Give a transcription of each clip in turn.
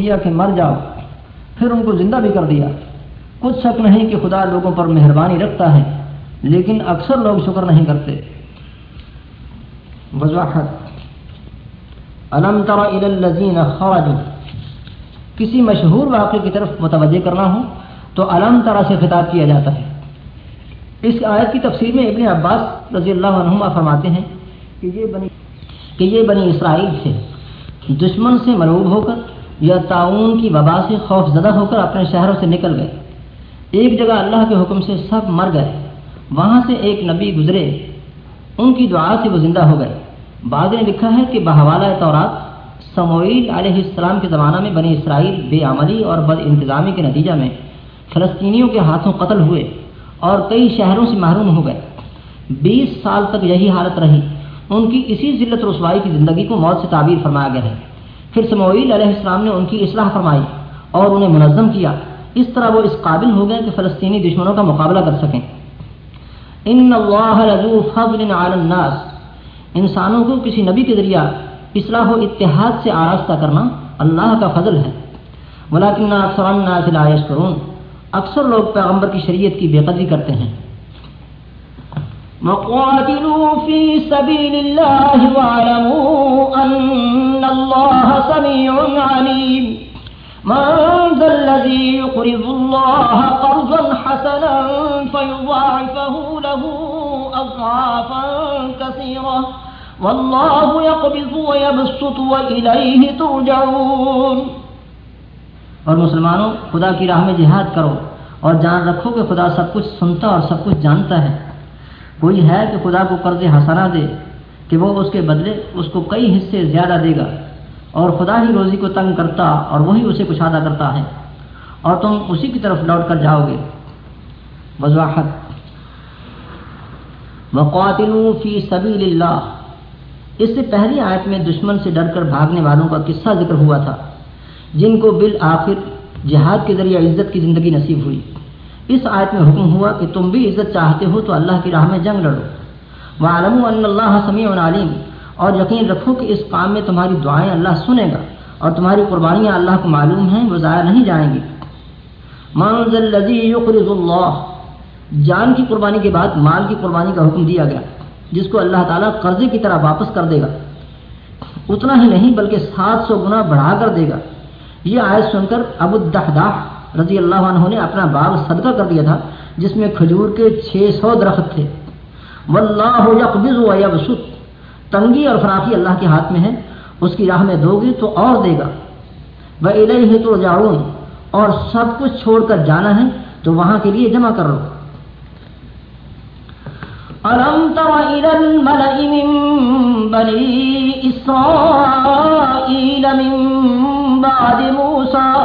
کیا کہ مر جاؤ۔ پھر ان کو زندہ بھی کر دیا۔ کچھ شک نہیں کہ خدا لوگوں پر مہربانی رکھتا ہے، لیکن اکثر لوگ شکر نہیں کرتے۔ وضاحت۔ علم تر الذین خرجوا۔ کسی مشہور واقعے کی طرف متوجہ کرنا ہو تو علم طرح سے خطاب کیا جاتا ہے۔ اس آیت کی تفسیر میں ابن عباس رضی اللہ عنہما فرماتے ہیں کہ یہ بنی کہ یہ بنی اسرائیل تھے۔ دشمن سے ملوب ہو کر یا تعاون کی وبا سے خوف زدہ ہو کر اپنے شہروں سے نکل گئے۔ ایک جگہ اللہ کے حکم سے سب مر گئے۔ وہاں سے ایک نبی گزرے۔ ان کی دعا سے وہ زندہ ہو گئے۔ بعد نے لکھا ہے کہ بحوالہ طورات سموئیل علیہ السلام کے زمانہ میں بنی اسرائیل بے عملی اور بد انتظامی کے نتیجہ میں فلسطینیوں کے ہاتھوں قتل ہوئے اور کئی شہروں سے محروم ہو گئے۔ بیس سال تک یہی حالت رہی۔ ان کی اسی ذلت رسوائی کی زندگی کو موت سے تعبیر فرمایا گیا ہے۔ پھر سموئیل علیہ السلام نے ان کی اصلاح فرمائی اور انہیں منظم کیا۔ اس طرح وہ اس قابل ہو گئے کہ فلسطینی دشمنوں کا مقابلہ کر سکیں۔ ان اللہ فضل علی الناس۔ انسانوں کو کسی نبی کے ذریعہ اصلاح و اتحاد سے آراستہ کرنا اللہ کا فضل ہے۔ ولاکن اکثر الناس لا یشکرون۔ اکثر لوگ پیغمبر کی شریعت کی بے قدری کرتے ہیں۔ وقاتلوا في سبيل الله واعلموا أن الله سميع عليم. من ذا الذي يقرض الله قرضا حسنا فيضاعفه له أضعافا كثيرة. والله يقبض ويبسط وإليه ترجعون. اور مسلمانوں، خدا کی راہ میں جہاد کرو اور جان رکھو کہ خدا سب کچھ سنتا اور سب کچھ جانتا ہے۔ کوئی ہے کہ خدا کو قرض حسنا دے کہ وہ اس کے بدلے اس کو کئی حصے زیادہ دے گا۔ اور خدا ہی روزی کو تنگ کرتا اور وہی اسے کشادہ کرتا ہے۔ اور تم اسی کی طرف لوٹ کر جاؤ گے۔ وضاحت۔ وقاتل فی سبیل اللہ اس سے پہلی آیت میں دشمن سے ڈر کر بھاگنے والوں کا قصہ ذکر ہوا تھا، جن کو بالآخر جہاد کے ذریعے عزت کی زندگی نصیب ہوئی۔ اس آیت میں حکم ہوا کہ تم بھی عزت چاہتے ہو تو اللہ کی راہ میں جنگ لڑو۔ وہ عالم اللہ سمیع علیم اور یقین رکھو کہ اس کام میں تمہاری دعائیں اللہ سنے گا اور تمہاری قربانیاں اللہ کو معلوم ہیں، وہ ضائع نہیں جائیں گی۔ یقرض اللہ جان کی قربانی کے بعد مال کی قربانی کا حکم دیا گیا، جس کو اللہ تعالیٰ قرضے کی طرح واپس کر دے گا۔ اتنا ہی نہیں، بلکہ سات سو گنا بڑھا کر دے گا۔ یہ آیت سن کر ابو الدحداح رضی اللہ عنہ نے اپنا باغ صدقہ کر دیا تھا، جس میں کھجور کے چھ سو درخت تھے۔ واللہ یقبض و یبسط تنگی اور فراخی اللہ کے ہاتھ میں ہے، اس کی راہ میں دو گے تو اور دے گا۔ وہ الہ تو جاؤن اور سب کچھ چھوڑ کر جانا ہے، تو وہاں کے لیے جمع کر لو۔ ألم تر إلى الملأ من بني إسرائيل من بعد موسى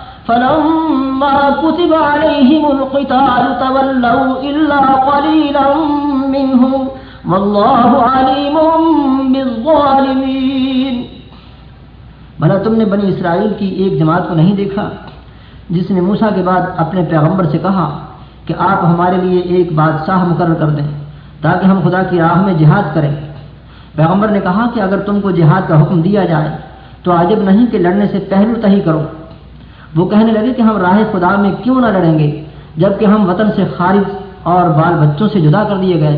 فلما كتب عليهم القتال تولوا إلا قليلا منهم والله عليم بالظالمين. بھلا تم نے بنی اسرائیل کی ایک جماعت کو نہیں دیکھا جس نے موسا کے بعد اپنے پیغمبر سے کہا کہ آپ ہمارے لیے ایک بادشاہ مقرر کر دیں تاکہ ہم خدا کی راہ میں جہاد کریں؟ پیغمبر نے کہا کہ اگر تم کو جہاد کا حکم دیا جائے تو عجب نہیں کہ لڑنے سے پہلو تہی کرو۔ وہ کہنے لگے کہ ہم راہ خدا میں کیوں نہ لڑیں گے، جبکہ ہم وطن سے خارج اور بال بچوں سے جدا کر دیے گئے۔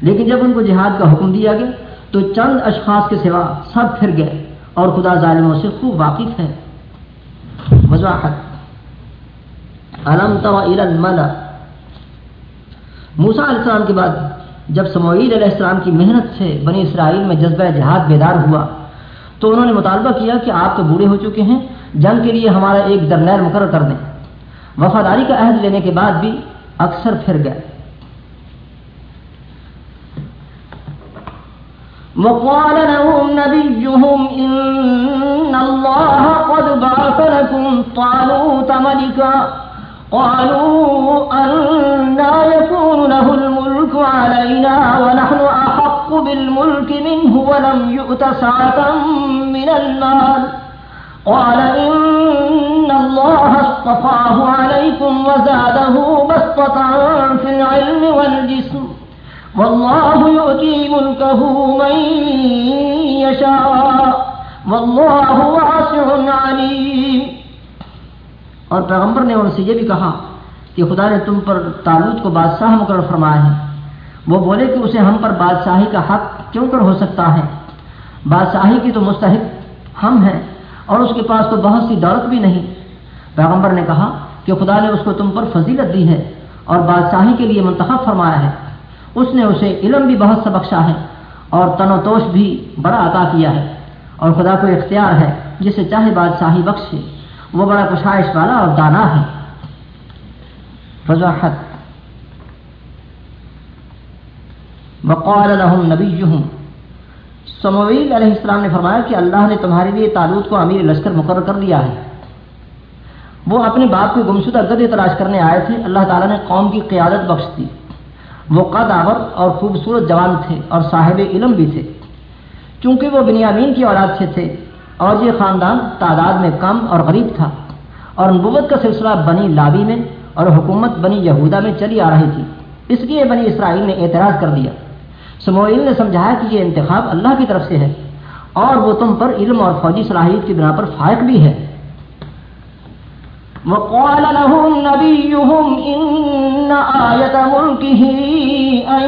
لیکن جب ان کو جہاد کا حکم دیا گیا، تو چند اشخاص کے سوا سب پھر گئے اور خدا ظالموں سے خوب واقف ہے وضاحت۔ موسا علیہ السلام کے بعد جب سموئیل علیہ السلام کی محنت سے بنی اسرائیل میں جذبہ جہاد بیدار ہوا، تو انہوں نے مطالبہ کیا کہ آپ تو بوڑھے ہو چکے ہیں جنگ کے لیے ہمارا ایک جرنیل مقرر کر دیں۔ وفاداری کا عہد لینے کے بعد بھی اکثر پھر گئے۔ وقال لهم نبيهم إن الله قد بعث لكم طالوت ملكا۔ قالوا أنا يكون له الملك علينا ونحن أحق بالملك منه ولم يؤت سعة من المال۔ قال إن الله اصطفاه عليكم وزاده بسطة في العلم والجسم والله يؤتي ملكه من يشاء والله واسع عليم اور پیغمبر نے ان سے یہ بھی کہا کہ خدا نے تم پر تعلق کو بادشاہ مقرر فرمایا ہے۔ وہ بولے کہ اسے ہم پر بادشاہی کا حق کیوں کر ہو سکتا ہے؟ بادشاہی کی تو مستحق ہم ہیں۔ اور اس کے پاس تو بہت سی دولت بھی نہیں۔ پیغمبر نے کہا کہ خدا نے اس کو تم پر فضیلت دی ہے اور بادشاہی کے لیے منتخب فرمایا ہے۔ اس نے اسے علم بھی بہت سا بخشا ہے اور تن و توش بھی بڑا عطا کیا ہے۔ اور خدا کو اختیار ہے، جسے چاہے بادشاہی بخشے۔ وہ بڑا کشائش والا اور دانا ہے۔ وضاحت۔ وقال لهم نبيهم سمویل علیہ السلام نے فرمایا کہ اللہ نے تمہارے لیے تالوت کو امیر لشکر مقرر کر دیا ہے۔ وہ اپنے باپ کو گمشدہ گدے تلاش کرنے آئے تھے۔ اللہ تعالیٰ نے قوم کی قیادت بخش دی۔ وہ قد آور اور خوبصورت جوان تھے اور صاحب علم بھی تھے۔ چونکہ وہ بنیامین کی اولاد سے تھے اور یہ خاندان تعداد میں کم اور غریب تھا۔ اور نبوت کا سلسلہ بنی لابی میں اور حکومت بنی یہودا میں چلی آ رہی تھی۔ اس لیے بنی اسرائیل نے اعتراض کر دیا سموئل نے سمجھایا کہ یہ انتخاب اللہ کی طرف سے ہے اور وہ تم پر علم اور فوجی صلاحیت کی بنا پر فائق بھی ہے۔ وقال لهم نبيهم إن آية ملكه أن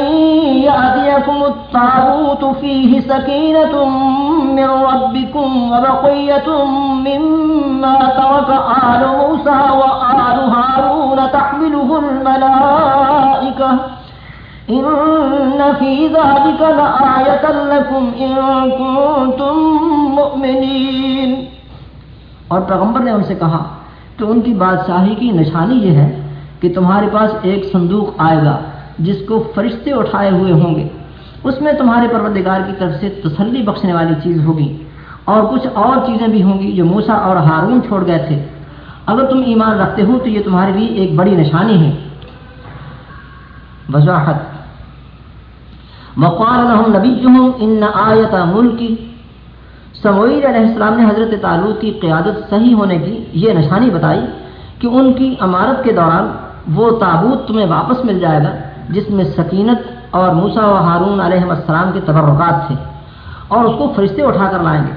يأتيكم الطاغوت فيه سكينة من ربكم وبقية مما ترك آل موسى وآل هارون تحمله الملائكة في ذلك لآية لكم كنتم مؤمنين۔ اور پیغمبر نے ان سے کہا تو ان کی بادشاہی کی نشانی یہ ہے کہ تمہارے پاس ایک صندوق آئے گا جس کو فرشتے اٹھائے ہوئے ہوں گے۔ اس میں تمہارے پروردگار کی طرف سے تسلی بخشنے والی چیز ہوگی اور کچھ اور چیزیں بھی ہوں گی جو موسا اور ہارون چھوڑ گئے تھے۔ اگر تم ایمان رکھتے ہو تو یہ تمہارے لیے ایک بڑی نشانی ہے۔ وضاحت۔ وقال لهم نبيهم ان آیت ملکی سموئیل علیہ السلام نے حضرت تعلق کی قیادت صحیح ہونے کی یہ نشانی بتائی کہ ان کی عمارت کے دوران وہ تابوت تمہیں واپس مل جائے گا، جس میں سکینت اور موسا و ہارون علیہ السلام کے تبرکات تھے اور اس کو فرشتے اٹھا کر لائیں گے۔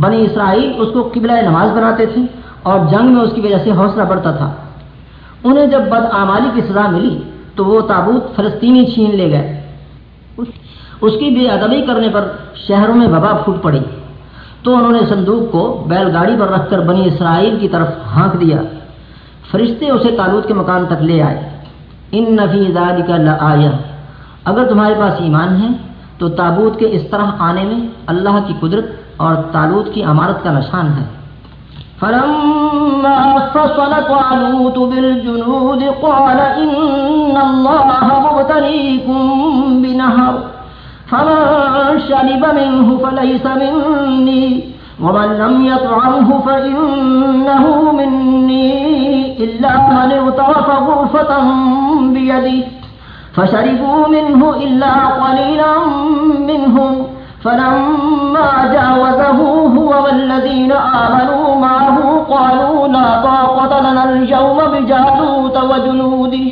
بنی اسرائیل اس کو قبلہ نماز بناتے تھے اور جنگ میں اس کی وجہ سے حوصلہ بڑھتا تھا۔ انہیں جب بد آمالی کی سزا ملی تو وہ تابوت فلسطینی چھین لے گئے۔ اس کی بے ادبی کرنے پر شہروں میں وبا پھوٹ پڑی۔ تو انہوں نے صندوق کو بیل گاڑی پر رکھ کر بنی اسرائیل کی طرف ہانک دیا۔ فرشتے اسے تالوت کے مکان تک لے آئے۔ ان نفی زاد کا آیا اگر تمہارے پاس ایمان ہے، تو تابوت کے اس طرح آنے میں اللہ کی قدرت اور تالوت کی عمارت کا نشان ہے۔ فلما فصل طالوت بالجنود قال إن الله مبتليكم بنهر، فمن شرب منه فليس مني، ومن لم يطعمه فإنه مني، إلا من اغترف غرفة بيده، فشربوا منه إلا قليلا منهم، فلما جاوزه والذين آمنوا معه قالوا لا طاقة لنا اليوم بجالوت وجنوده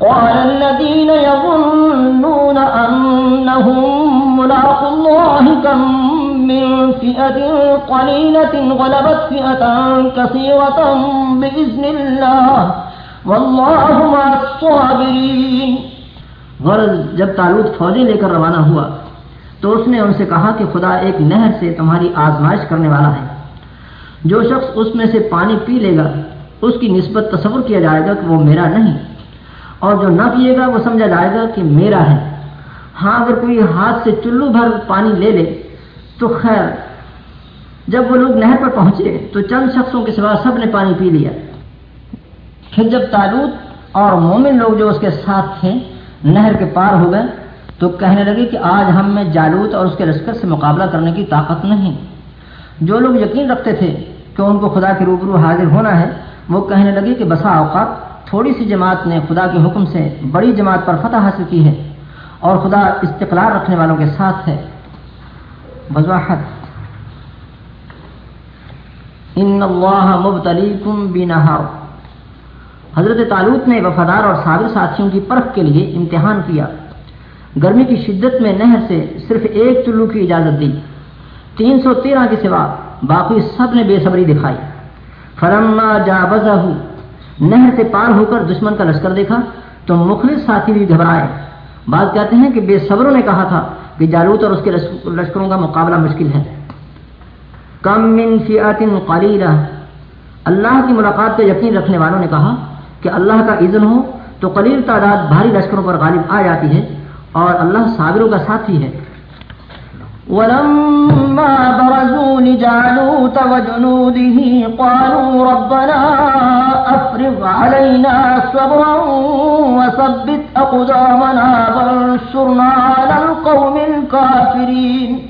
قال الذين يظنون أنهم ملاق الله كم من فئة قليلة غلبت فئة كثيرة بإذن الله والله مع الصابرين غرض جب تالوت فوجی لے کر روانہ ہوا تو اس نے ان سے کہا کہ خدا ایک نہر سے تمہاری آزمائش کرنے والا ہے۔ جو شخص اس میں سے پانی پی لے گا، اس کی نسبت تصور کیا جائے گا کہ وہ میرا نہیں۔ اور جو نہ پیے گا، وہ سمجھا جائے گا کہ میرا ہے۔ ہاں اگر کوئی ہاتھ سے چلو بھر پانی لے لے، تو خیر۔ جب وہ لوگ نہر پر پہنچے، تو چند شخصوں کے سوا سب نے پانی پی لیا۔ پھر جب تالوت اور مومن لوگ جو اس کے ساتھ تھے، نہر کے پار ہو گئے تو کہنے لگے کہ آج ہم میں جالوت اور اس کے لشکر سے مقابلہ کرنے کی طاقت نہیں۔ جو لوگ یقین رکھتے تھے کہ ان کو خدا کے روبرو حاضر ہونا ہے، وہ کہنے لگے کہ بسا اوقات تھوڑی سی جماعت نے خدا کے حکم سے بڑی جماعت پر فتح حاصل کی ہے اور خدا استقلال رکھنے والوں کے ساتھ ہے۔ وضاحت۔ ان اللہ مبتلیکم بنہر حضرت تعلق نے وفادار اور صابر ساتھیوں کی پرکھ کے لیے امتحان کیا۔ گرمی کی شدت میں نہر سے صرف ایک چلو کی اجازت دی۔ تین سو تیرہ کے سوا باقی سب نے بے صبری دکھائی۔ فرما جا نہر سے پار ہو کر دشمن کا لشکر دیکھا تو مخلص ساتھی بھی گھبرائے۔ بات کہتے ہیں کہ بے صبروں نے کہا تھا کہ جالوت اور اس کے لشکروں کا مقابلہ مشکل ہے۔ کم من فیات قلیلہ۔ اللہ کی ملاقات پہ یقین رکھنے والوں نے کہا کہ اللہ کا اذن ہو تو قلیل تعداد بھاری لشکروں پر غالب آ جاتی ہے۔ اور اللہ صابروں کا ساتھی ہے۔ ولما برزوا لجالوت وجنوده قالوا ربنا أفرغ علينا صبرا وثبت أقدامنا على القوم الكافرين۔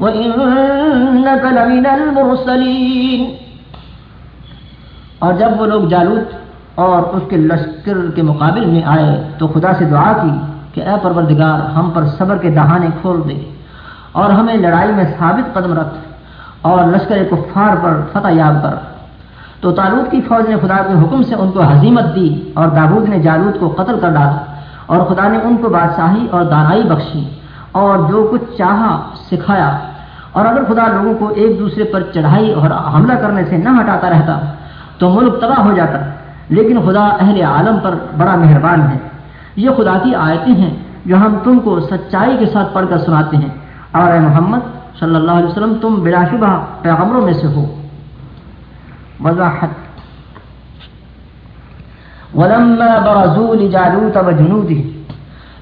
وإنك لمن المرسلين۔ اور جب وہ لوگ جالوت اور اس کے لشکر کے مقابل میں آئے تو خدا سے دعا کی کہ اے پروردگار، ہم پر صبر کے دہانے کھول دے اور ہمیں لڑائی میں ثابت قدم رکھ اور لشکر کفار پر فتح یاب کر۔ تو تالوت کی فوج نے خدا کے حکم سے ان کو حزیمت دی اور دابود نے جالوت کو قتل کر ڈالا اور خدا نے ان کو بادشاہی اور دانائی بخشی اور جو کچھ چاہا سکھایا۔ اور اگر خدا لوگوں کو ایک دوسرے پر چڑھائی اور حملہ کرنے سے نہ ہٹاتا رہتا، تو ملک تباہ ہو جاتا۔ لیکن خدا اہل عالم پر بڑا مہربان ہے۔ یہ خدا کی آیتیں ہیں جو ہم تم کو سچائی کے ساتھ پڑھ کر سناتے ہیں۔ اور اے محمد صلی اللہ علیہ وسلم، تم بلا شبہ پیغمروں میں سے ہو۔ وضاحت۔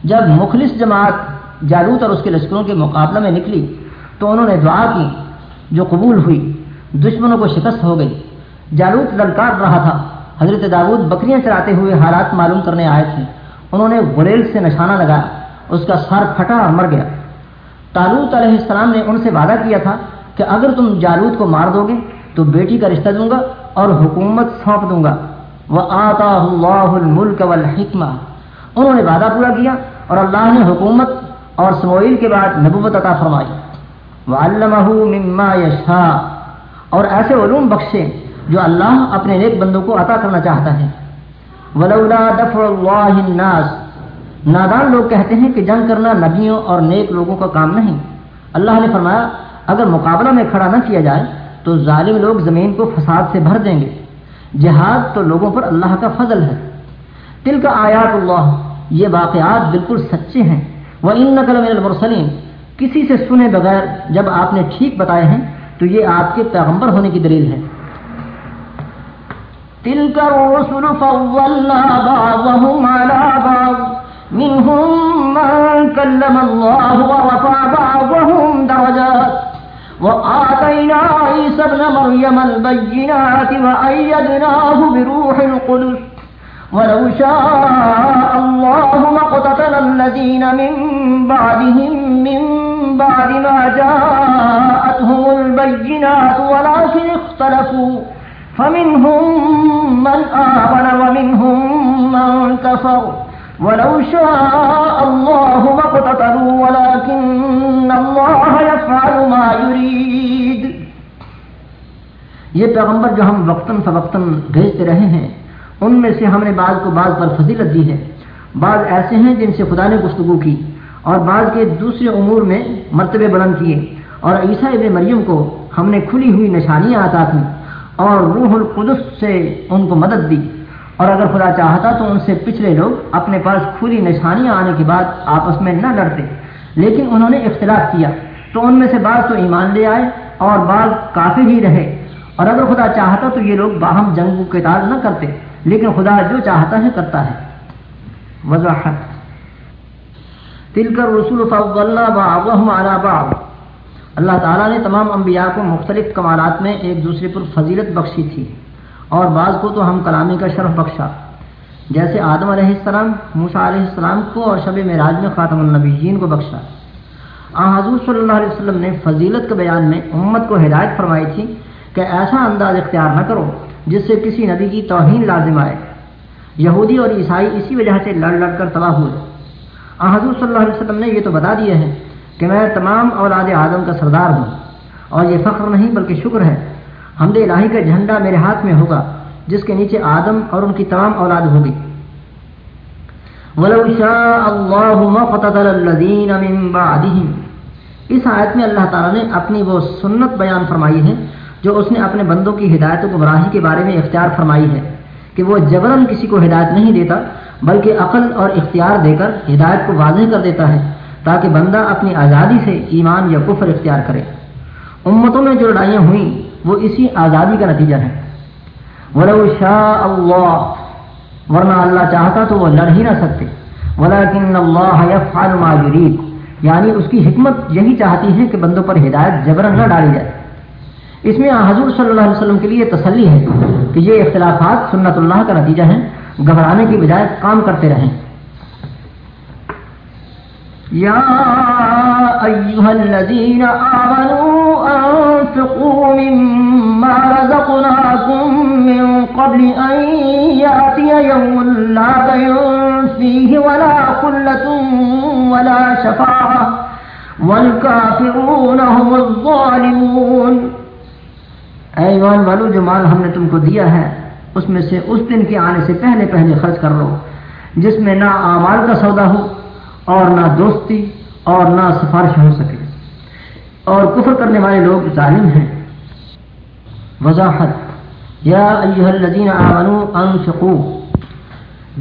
جب مخلص جماعت جالوت اور اس کے لشکروں کے مقابلہ میں نکلی تو انہوں نے دعا کی جو قبول ہوئی۔ دشمنوں کو شکست ہو گئی۔ جالوت للکار رہا تھا۔ حضرت داود بکریاں چراتے ہوئے حالات معلوم کرنے آئے تھے۔ انہوں نے غلیل سے نشانہ لگایا۔ اس کا سر پھٹا اور مر گیا۔ تالوت علیہ السلام نے ان سے وعدہ کیا تھا کہ اگر تم جالوت کو مار دو گے تو بیٹی کا رشتہ دوں گا اور حکومت سونپ دوں گا۔ وہ آتا اللہ الملک والحکمہ انہوں نے وعدہ پورا کیا اور اللہ نے حکومت اور سموئل کے بعد نبوت عطا فرمائی۔ مما یشا اور ایسے علوم بخشے جو اللہ اپنے نیک بندوں کو عطا کرنا چاہتا ہے۔ ولولا دفع اللہ الناس۔ نادان لوگ کہتے ہیں کہ جنگ کرنا نبیوں اور نیک لوگوں کا کام نہیں۔ اللہ نے فرمایا، اگر مقابلہ میں کھڑا نہ کیا جائے، تو ظالم لوگ زمین کو فساد سے بھر دیں گے۔ جہاد تو لوگوں پر اللہ کا فضل ہے۔ تل کا آیات اللہ یہ واقعات بالکل سچے ہیں۔ وہ ان نقل المرسلین کسی سے سنے بغیر جب آپ نے ٹھیک بتائے ہیں، تو یہ آپ کے پیغمبر ہونے کی دلیل ہے۔ تلك الرسل فضلنا بعضهم على بعض، منهم من كلم الله ورفع بعضهم درجات، وآتينا عيسى ابن مريم البينات وأيدناه بروح القدس. ولو شاء الله ما قتتل الذين من بعدهم من بعد ما جاءتهم البينات، ولكن اختلفوا. فمنهم من آمن ومنهم من كفر. ولو شاء الله ما قتتلوا ولكن الله يفعل ما يريد. یہ پیغمبر جو ہم وقتاً فوقتاً بھیجتے رہے ہیں ان میں سے ہم نے بعض کو بعض پر فضیلت دی ہے۔ بعض ایسے ہیں جن سے خدا نے گفتگو کی اور بعض کے دوسرے امور میں مرتبے بلند کیے۔ اور عیسیٰ ابن مریم کو ہم نے کھلی ہوئی نشانیاں آتا تھیں اور روح القدس سے ان کو مدد دی۔ اور اگر خدا چاہتا تو ان سے پچھلے لوگ اپنے پاس کھلی نشانیاں آنے کے بعد آپس میں نہ لڑتے، لیکن انہوں نے اختلاف کیا۔ تو ان میں سے بعض تو ایمان لے آئے اور بعض کافی ہی رہے۔ اور اگر خدا چاہتا تو یہ لوگ باہم جنگ کے تاز نہ کرتے۔ لیکن خدا جو چاہتا ہے کرتا ہے۔ وضاحت۔ تل کر رسول اللہ تعالیٰ نے تمام انبیاء کو مختلف کمالات میں ایک دوسرے پر فضیلت بخشی تھی۔ اور بعض کو تو ہم کلامی کا شرف بخشا۔ جیسے آدم علیہ السلام موسا علیہ السلام کو اور شب معراج میں خاتم النبیین کو بخشا۔ آ، حضور صلی اللہ علیہ وسلم نے فضیلت کے بیان میں امت کو ہدایت فرمائی تھی کہ ایسا انداز اختیار نہ کرو۔ جس سے کسی نبی کی توہین لازم آئے۔ یہودی اور عیسائی اسی وجہ سے لڑ لڑ کر تباہ ہوئے۔ حضور صلی اللہ علیہ وسلم نے یہ تو بتا دیا ہے کہ میں تمام اولاد اعظم کا سردار ہوں اور یہ فخر نہیں بلکہ شکر ہے۔ حمد الہی کا جھنڈا میرے ہاتھ میں ہوگا جس کے نیچے آدم اور ان کی تمام اولاد ہوگی اس آیت میں اللہ تعالیٰ نے اپنی وہ سنت بیان فرمائی ہے جو اس نے اپنے بندوں کی ہدایت و گمراہی کے بارے میں اختیار فرمائی ہے کہ وہ جبرن کسی کو ہدایت نہیں دیتا، بلکہ عقل اور اختیار دے کر ہدایت کو واضح کر دیتا ہے تاکہ بندہ اپنی آزادی سے ایمان یا کفر اختیار کرے۔ امتوں میں جو لڑائیاں ہوئیں، وہ اسی آزادی کا نتیجہ ہے۔ ولو شاء اللہ ورنہ اللہ چاہتا تو وہ لڑ ہی نہ سکتے۔ ولیکن اللہ یفعل ما یرید یعنی اس کی حکمت یہی چاہتی ہے کہ بندوں پر ہدایت جبرن نہ ڈالی جائے۔ اس میں حضور صلی اللہ علیہ وسلم کے لیے تسلی ہے کہ یہ اختلافات سنت اللہ کا نتیجہ ہیں، گھبرانے کی بجائے کام کرتے رہیں۔ یا ایوہ الذین آمنوا انفقوا مما رزقناکم من قبل ان یاتی یوم لا بیعن فیہ ولا خلت ولا شفاعہ۔ والکافرون هم الظالمون۔ اے ایمان والو، جو مال ہم نے تم کو دیا ہے، اس میں سے اس دن کے آنے سے پہلے پہلے خرچ کر لو، جس میں نہ اعمال کا سودا ہو اور نہ دوستی اور نہ سفارش ہو سکے۔ اور کفر کرنے والے لوگ ظالم ہیں۔ وضاحت۔ یا ایوہ الذین آمنوا انفقوا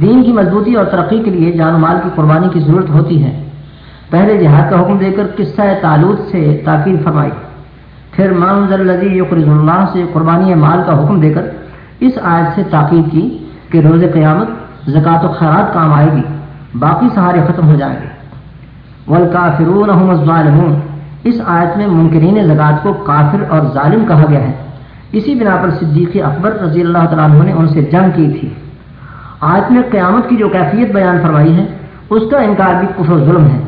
دین کی مضبوطی اور ترقی کے لیے جان و مال کی قربانی کی ضرورت ہوتی ہے۔ پہلے جہاد کا حکم دے کر قصہ تعلق سے تاکید فرمائی۔ پھر منظر لذی یقرض اللہ سے قربانی مال کا حکم دے کر اس آیت سے تاکید کی کہ روز قیامت زکوٰۃ و خیرات کام آئے گی، باقی سہارے ختم ہو جائیں گے۔ والکافرون هم الظالمون۔ اس آیت میں منکرین زکوٰۃ کو کافر اور ظالم کہا گیا ہے۔ اسی بنا پر صدیق اکبر رضی اللہ تعالیٰ عنہ نے ان سے جنگ کی تھی۔ آیت میں قیامت کی جو کیفیت بیان فرمائی ہے، اس کا انکار بھی کفر ظلم ہے۔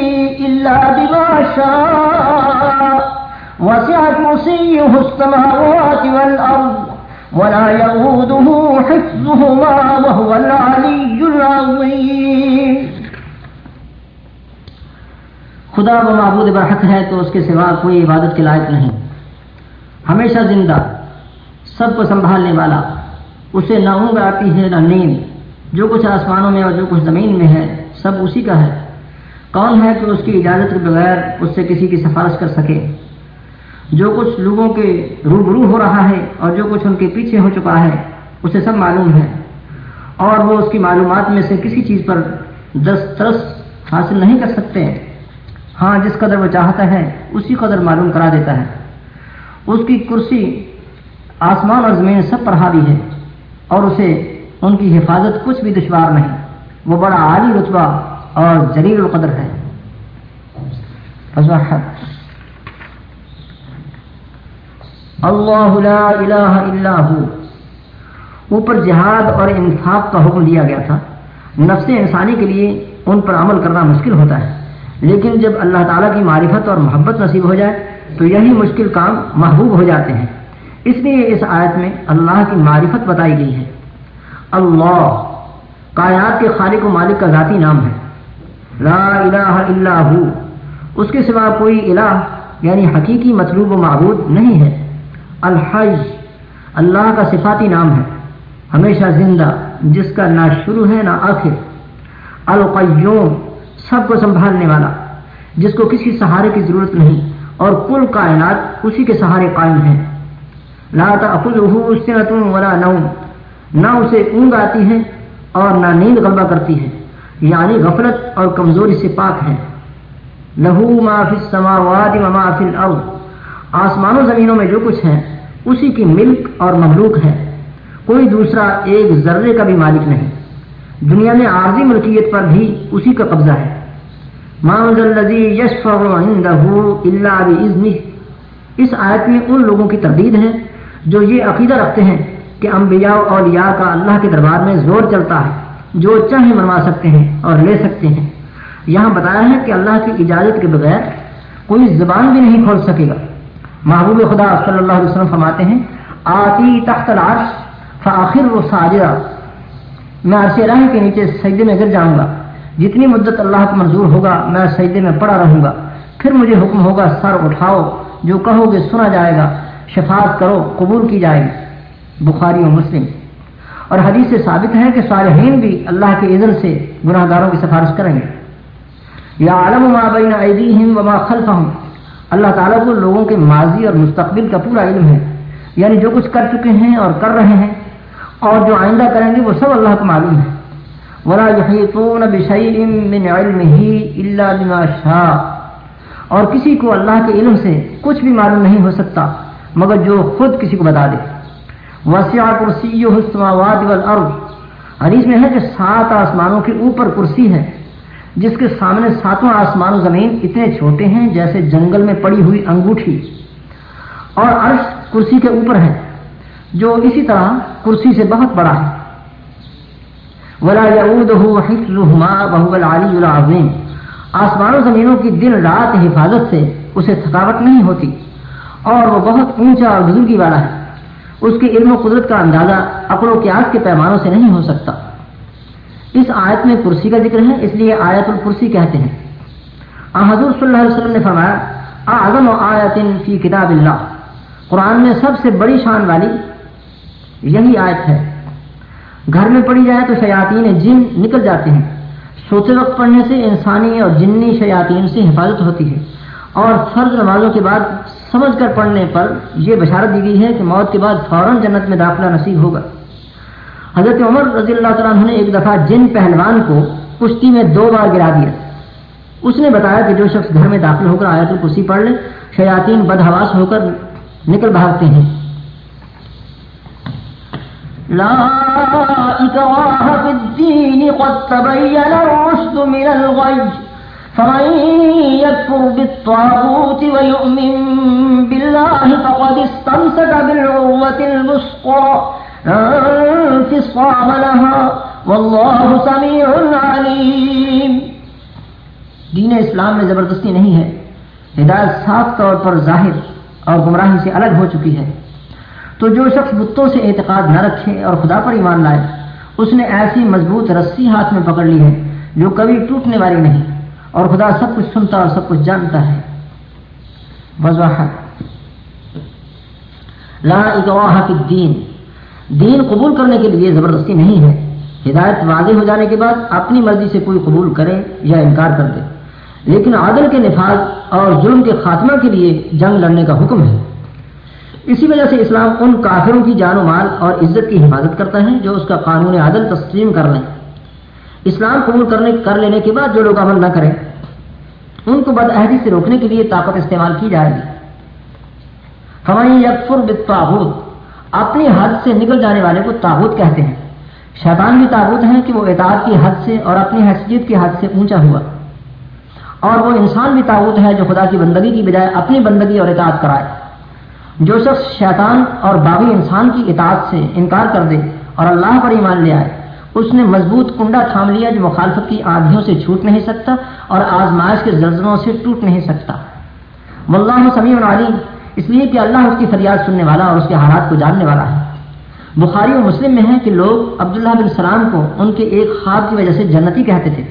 إلا بما شاء. السماوات والأرض ولا حفظهما وهو العلي العظيم. خدا و معبود برحق ہے تو اس کے سوا کوئی عبادت کے لائق نہیں. ہمیشہ زندہ، سب کو سنبھالنے والا، اسے نہ اونگ آتی ہے نہ نیند جو کچھ آسمانوں میں اور جو کچھ زمین میں ہے، سب اسی کا ہے. کون ہے کہ اس کی اجازت کے بغیر اس سے کسی کی سفارش کر سکے؟ جو کچھ لوگوں کے روبرو ہو رہا ہے اور جو کچھ ان کے پیچھے ہو چکا ہے، اسے سب معلوم ہے۔ اور وہ اس کی معلومات میں سے کسی چیز پر دسترس حاصل نہیں کر سکتے۔ ہاں جس قدر وہ چاہتا ہے، اسی قدر معلوم کرا دیتا ہے۔ اس کی کرسی آسمان اور زمین سب پر حاوی ہے اور اسے ان کی حفاظت کچھ بھی دشوار نہیں۔ وہ بڑا عالی رتبہ اور جلیل القدر ہے۔ اللہ لا الہ الا ہو۔ اوپر جہاد اور انصاف کا حکم دیا گیا تھا۔ نفس انسانی کے لیے ان پر عمل کرنا مشکل ہوتا ہے۔ لیکن جب اللہ تعالیٰ کی معرفت اور محبت نصیب ہو جائے، تو یہی مشکل کام محبوب ہو جاتے ہیں۔ اس لیے اس آیت میں اللہ کی معرفت بتائی گئی ہے۔ اللہ، کائنات کے خالق و مالک کا ذاتی نام ہے۔ لا الہ الا ہو اس کے سوا کوئی الہ یعنی حقیقی مطلوب و معبود نہیں ہے. الحج، اللہ کا صفاتی نام ہے. ہمیشہ زندہ، جس کا نہ شروع ہے نہ آخر. القیوم، سب کو سنبھالنے والا. جس کو کسی سہارے کی ضرورت نہیں، اور کل کائنات اسی کے سہارے قائم ہیں. لا تأخذه سنة ولا نوم. نہ اسے اونگ آتی ہے اور نہ نیند غلبہ کرتی ہے. یعنی غفلت اور کمزوری سے پاک ہے لہو ما فی السماوات و ما فی الارض۔ آسمان و زمینوں میں جو کچھ ہے اسی کی ملک اور مخلوق ہے۔ کوئی دوسرا ایک ذرے کا بھی مالک نہیں۔ دنیا میں عارضی ملکیت پر بھی اسی کا قبضہ ہے۔ اس آیت میں ان لوگوں کی تردید ہے جو یہ عقیدہ رکھتے ہیں کہ انبیاء اور اولیاء کا اللہ کے دربار میں زور چلتا ہے۔ جو چاہے منوا سکتے ہیں اور لے سکتے ہیں۔ یہاں بتایا ہے کہ اللہ کی اجازت کے بغیر کوئی زبان بھی نہیں کھول سکے گا۔ محبوب خدا صلی اللہ علیہ وسلم فرماتے ہیں، آتی تخت العرش فآخر و ساجرہ میں عرص راہ کے نیچے سجدے میں گر جاؤں گا۔ جتنی مدت اللہ کو منظور ہوگا، میں سجدے میں پڑا رہوں گا۔ پھر مجھے حکم ہوگا، سر اٹھاؤ، جو کہو گے سنا جائے گا۔ شفاعت کرو، قبول کی جائے گی۔ بخاری و مسلم۔ اور حدیث سے ثابت ہے کہ صالحین بھی اللہ کے عزل سے گناہ گاروں کی سفارش کریں گے۔ یا عالم ما بین ایدیہم وما خلفہم۔ اللہ تعالیٰ کو لوگوں کے ماضی اور مستقبل کا پورا علم ہے یعنی جو کچھ کر چکے ہیں اور کر رہے ہیں اور جو آئندہ کریں گے وہ سب اللہ کو معلوم ہے۔ ولا يحيطون بشيء من علمه الا بما شاء۔ اور کسی کو اللہ کے علم سے کچھ بھی معلوم نہیں ہو سکتا، مگر جو خود کسی کو بتا دے۔ وسیع السماوات والارض۔ حدیث میں ہے کہ سات آسمانوں کے اوپر کرسی ہے، جس کے سامنے ساتواں آسمان و زمین اتنے چھوٹے ہیں جیسے جنگل میں پڑی ہوئی انگوٹھی۔ اور عرش کرسی کے اوپر ہے، جو اسی طرح کرسی سے بہت بڑا ہے۔ ولا بہو العلی العظیم آسمان و زمینوں کی دن رات حفاظت سے اسے تھکاوٹ نہیں ہوتی، اور وہ بہت اونچا اور بزرگی والا ہے۔ اس کے علم و قدرت کا اندازہ عقل و قیاس کے پیمانوں سے نہیں ہو سکتا۔ اس آیت میں کرسی کا ذکر ہے، اس لیے آیت الکرسی کہتے ہیں۔ حضور صلی اللہ علیہ وسلم نے فرمایا، اعظم و آیت فی کتاب اللہ۔ قرآن میں سب سے بڑی شان والی یہی آیت ہے۔ گھر میں پڑھی جائے تو شیاطین جن نکل جاتے ہیں۔ سوتے وقت پڑھنے سے انسانی اور جنی شیاطین سے حفاظت ہوتی ہے۔ اور فرض نمازوں کے بعد سمجھ کر پڑھنے پر یہ بشارت دی گئی ہے کہ موت کے بعد فوراً جنت میں داخلہ نصیب ہوگا۔ حضرت عمر رضی اللہ تعالیٰ عنہ نے ایک دفعہ جن پہلوان کو کشتی میں دو بار گرا دیا۔ اس نے بتایا کہ جو شخص گھر میں داخل ہو کر آیت الکرسی پڑھ لے، شیاطین بدہواس ہو کر نکل بھاگتے ہیں۔ لا إكراه في الدين قد تبين الرشد من الغي فمن يكفر بالطاغوت ويؤمن بالله فقد استمسك بالعروة انفصام لها. والله سميع عليم. دین اسلام میں زبردستی نہیں ہے. ہدایت صاف طور پر ظاہر اور گمراہی سے الگ ہو چکی ہے. تو جو شخص بتوں سے اعتقاد نہ رکھے اور خدا پر ایمان لائے، اس نے ایسی مضبوط رسی ہاتھ میں پکڑ لی ہے جو کبھی ٹوٹنے والی نہیں۔ اور خدا سب کچھ سنتا اور سب کچھ جانتا ہے۔ وضاحت۔ لا اکواہ فی الدین۔ دین قبول کرنے کے لیے زبردستی نہیں ہے۔ ہدایت واضح ہو جانے کے بعد اپنی مرضی سے کوئی قبول کرے یا انکار کر دے۔ لیکن عادل کے نفاذ اور ظلم کے خاتمہ کے لیے جنگ لڑنے کا حکم ہے۔ اسی وجہ سے اسلام ان کافروں کی جان و مال اور عزت کی حفاظت کرتا ہے جو اس کا قانون عادل تسلیم کر لیں۔ اسلام قبول کرنے، کر لینے کے بعد جو لوگ عمل نہ کریں، ان کو بدعہدی سے روکنے کے لیے طاقت استعمال کی جائے گی۔ ہماری یکفر بالطاغوت، اپنی حد سے نکل جانے والے کو تابوت کہتے ہیں۔ شیطان بھی تابوت ہے کہ وہ اطاعت کی حد سے اور اپنی حیثیت کی حد سے اونچا ہوا۔ اور وہ انسان بھی تابوت ہے جو خدا کی بندگی کی بجائے اپنی بندگی اور اطاعت کرائے۔ جو شخص شیطان اور باغی انسان کی اطاعت سے انکار کر دے اور اللہ پر ایمان لے آئے اس نے مضبوط کنڈا تھام لیا جو مخالفت کی آدھیوں سے چھوٹ نہیں سکتا اور آزمائش کے زلزلوں سے ٹوٹ نہیں سکتا۔ واللہ سمیع علیم، اس لیے کہ اللہ اس کی فریاد سننے والا اور اس کے حالات کو جاننے والا ہے۔ بخاری و مسلم میں ہے کہ لوگ عبداللہ بن سلام کو ان کے ایک خواب کی وجہ سے جنتی کہتے تھے۔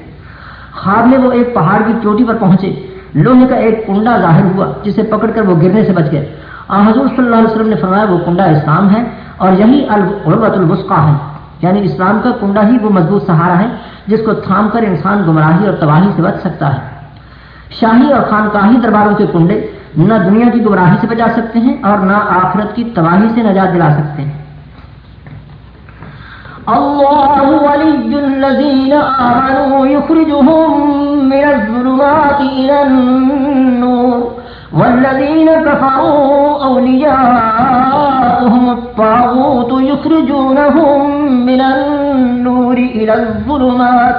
خواب میں وہ ایک پہاڑ کی چوٹی پر پہنچے۔ لوہے کا ایک کنڈا ظاہر ہوا، جسے پکڑ کر وہ گرنے سے بچ گئے۔ حضور صلی اللہ علیہ وسلم نے فرمایا، وہ کنڈا اسلام ہے اور یہی البت البسقہ ہے۔ یعنی اسلام کا کنڈا ہی وہ مضبوط سہارا ہے جس کو تھام کر انسان گمراہی اور تباہی سے بچ سکتا ہے۔ شاہی اور خانقاہی درباروں کے کنڈے نہ دنیا کی گمراہی سے بچا سکتے ہیں اور نہ آخرت کی تباہی سے نجات دلا سکتے ہیں۔ الله ولي الذين آمنوا يخرجهم من الظلمات إلى النور۔ والذين كفروا أولياءهم الطاغوت يخرجونهم من النور إلى الظلمات.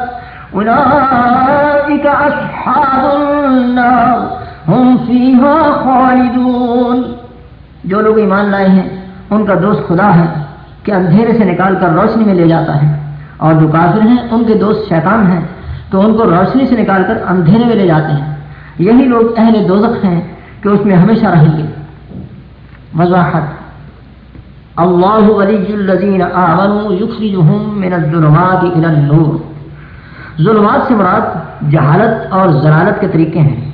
أولئك أصحاب النار. هم فيها خالدون. جو لوگ ایمان لائے ہیں، ان کا دوست خدا ہے کہ اندھیرے سے نکال کر روشنی میں لے جاتا ہے۔ اور جو کافر ہیں، ان کے دوست شیطان ہیں، تو ان کو روشنی سے نکال کر اندھیرے میں لے جاتے ہیں۔ یہی لوگ اہل دوزخ ہیں۔ کہ اس میں ہمیشہ رہیں گے۔ وضاحت۔ اللہ ولی الذین آمنوا یخرجہم من الظلمات الى النور۔ ظلمات سے مراد جہالت اور ضلالت کے طریقے ہیں۔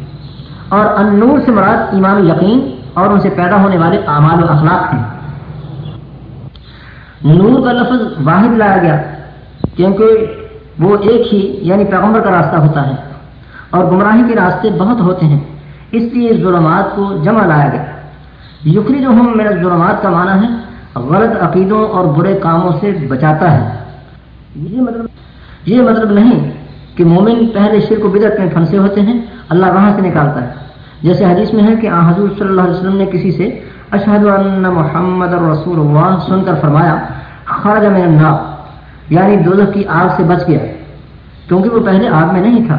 اور النور سے مراد ایمان و یقین اور ان سے پیدا ہونے والے اعمال و اخلاق ہیں۔ نور کا لفظ واحد لایا گیا، کیونکہ وہ ایک ہی یعنی پیغمبر کا راستہ ہوتا ہے۔ اور گمراہی کے راستے بہت ہوتے ہیں۔ اس لیے ظلمات کو جمع لایا گیا۔ یقری جو ہم میرا ظلمات کا معنی ہے، غلط عقیدوں اور برے کاموں سے بچاتا ہے۔ یہ مطلب یہ مطلب نہیں کہ مومن پہلے شرک و بدت میں پھنسے ہوتے ہیں، اللہ وہاں سے نکالتا ہے۔ جیسے حدیث میں ہے کہ حضور صلی اللہ علیہ وسلم نے کسی سے اشہد ان محمد رسول اللہ سن کر فرمایا، خرج من النار یعنی دوزخ کی آگ سے بچ گیا۔ کیونکہ وہ پہلے آگ میں نہیں تھا۔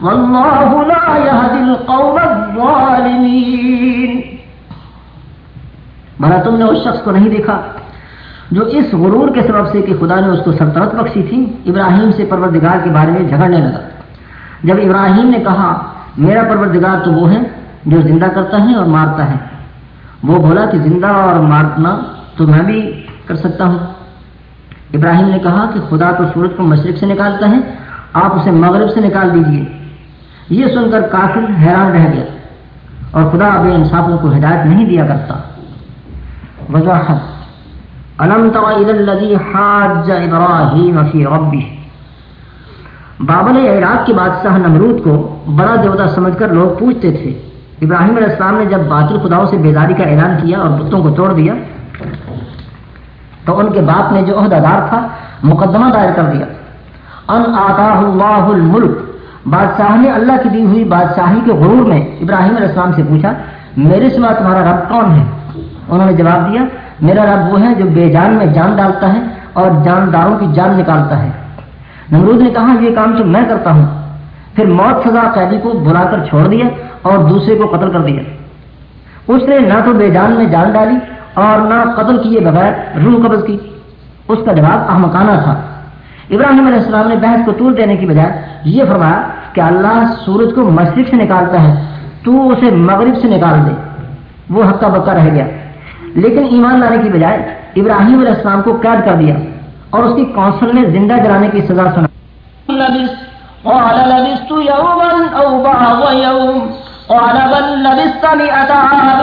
والله لا يهدي القوم الظالمين. بھلا تم نے اس شخص کو نہیں دیکھا جو اس غرور کے سبب سے کہ خدا نے اس کو سلطنت بخشی تھی؟ ابراہیم سے پروردگار کے بارے میں جھگڑنے لگا۔ جب ابراہیم نے کہا، میرا پروردگار تو وہ ہے جو زندہ کرتا ہے اور مارتا ہے۔ وہ بولا کہ زندہ اور مارنا تو میں بھی کر سکتا ہوں۔ ابراہیم نے کہا کہ خدا تو سورج کو مشرق سے نکالتا ہے، آپ اسے مغرب سے نکال دیجیے۔ یہ سن کر کافر حیران رہ گیا اور خدا اب انصافوں کو ہدایت نہیں دیا کرتا۔ وضاحت۔ علم حاج ابراہیم فی ربی۔ بابل عراق کے بادشاہ نمرود کو بڑا دیوتا سمجھ کر لوگ پوچھتے تھے۔ ابراہیم علیہ السلام نے جب باطل خداؤں سے بیداری کا اعلان کیا اور بتوں کو توڑ دیا، تو ان کے باپ نے جو عہدہ دار تھا، مقدمہ دائر کر دیا۔ ان آتا اللہ الملک۔ بادشاہ نے اللہ کی دی ہوئی بادشاہی کے غرور میں ابراہیم علیہ السلام سے پوچھا، میرے سوا تمہارا رب کون ہے؟ انہوں نے جواب دیا، میرا رب وہ ہے جو بے جان میں جان ڈالتا ہے اور جانداروں کی جان نکالتا ہے. نمرود نے کہا، یہ کام تو میں کرتا ہوں. پھر موت سزا قیدی کو بلا کر چھوڑ دیا اور دوسرے کو قتل کر دیا۔ اس نے نہ تو بے جان میں جان ڈالی اور نہ قتل کیے بغیر روح قبض کی۔ اس کا جواب احمقانہ تھا۔ ابراہیم علیہ السلام نے بحث کو طول دینے کی بجائے یہ فرمایا کہ اللہ سورج کو مشرق سے نکالتا ہے، تو اسے مغرب سے نکال دے۔ وہ ہکا بکا رہ گیا۔ لیکن ایمان لانے کی بجائے ابراہیم علیہ السلام کو قید کر دیا اور اس کی کونسل نے زندہ جلانے کی سزا سنا۔ قال لبست يوما أو بعض يوم۔ قال بل لبست مئة عام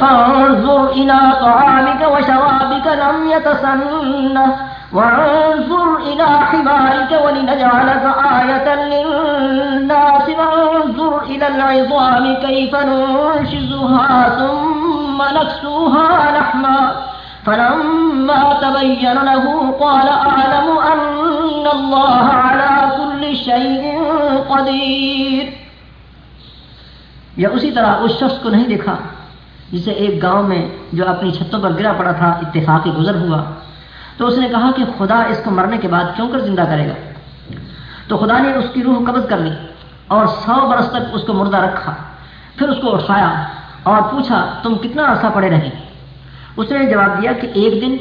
فانظر إلى طعامك وشرابك لم يتسنه۔ وانظر إلى حمارك ولنجعلك آية للناس وانظر إلى العظام كيف ننشزها ثم نكسوها لحما فلما تبين له قال أعلم أن الله على كل شيء قدير۔ یا اسی طرح اس شخص کو نہیں دیکھا جسے ایک گاؤں میں جو اپنی چھتوں پر گرا پڑا تھا، اتفاقی گزر ہوا۔ تو اس نے کہا کہ خدا اس کو مرنے کے بعد کیوں کر زندہ کرے گا؟ تو خدا نے اس کی روح قبض کر لی اور سو برس تک اس کو مردہ رکھا۔ پھر اس کو اٹھایا اور پوچھا، تم کتنا عرصہ پڑے رہے؟ اس نے جواب دیا کہ ایک دن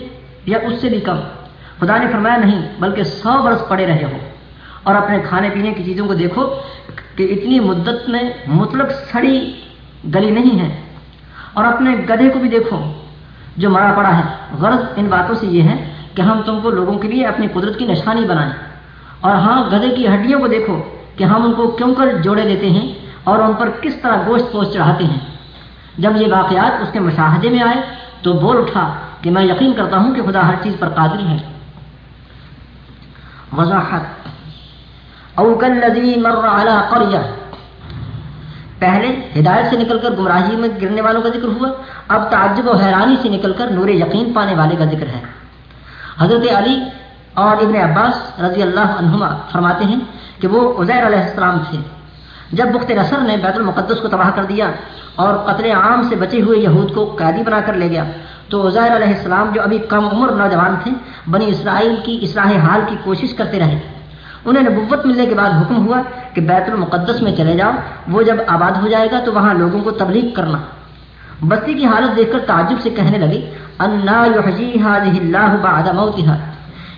یا اس سے بھی کم۔ خدا نے فرمایا، نہیں، بلکہ سو برس پڑے رہے ہو۔ اور اپنے کھانے پینے کی چیزوں کو دیکھو کہ اتنی مدت میں مطلق سڑی گلی نہیں ہے۔ اور اپنے گدھے کو بھی دیکھو، جو مرا پڑا ہے۔ غرض ان باتوں سے یہ ہے کہ ہم تم کو لوگوں کے لیے اپنی قدرت کی نشانی بنائیں۔ اور ہاں گدھے کی ہڈیوں کو دیکھو کہ ہم ان کو کیوں کر جوڑے دیتے ہیں اور ان پر کس طرح گوشت پوچھ چڑھاتے ہیں۔ جب یہ واقعات اس کے مشاہدے میں آئے تو بول اٹھا کہ میں یقین کرتا ہوں کہ خدا ہر چیز پر قادر ہے۔ وضاحت۔ مر على پہلے ہدایت سے نکل کر گمراہی میں گرنے والوں کا ذکر ہوا، اب تعجب و حیرانی سے نکل کر نور یقین پانے والے کا ذکر ہے۔ حضرت علی اور ابن عباس رضی اللہ عنہما فرماتے ہیں کہ وہ عزیر علیہ السلام تھے۔ جب بخت نصر نے بیت المقدس کو تباہ کر دیا اور قتل عام سے بچے ہوئے یہود کو قیدی بنا کر لے گیا، تو عزیر علیہ السلام جو ابھی کم عمر نوجوان تھے، بنی اسرائیل کی اصلاح حال کی کوشش کرتے رہے۔ انہیں نبوت ملنے کے بعد حکم ہوا کہ بیت المقدس میں چلے جاؤ، وہ جب آباد ہو جائے گا تو وہاں لوگوں کو تبلیغ کرنا۔ بستی کی حالت دیکھ کر تعجب سے کہنے لگے اللہ بعد موتها.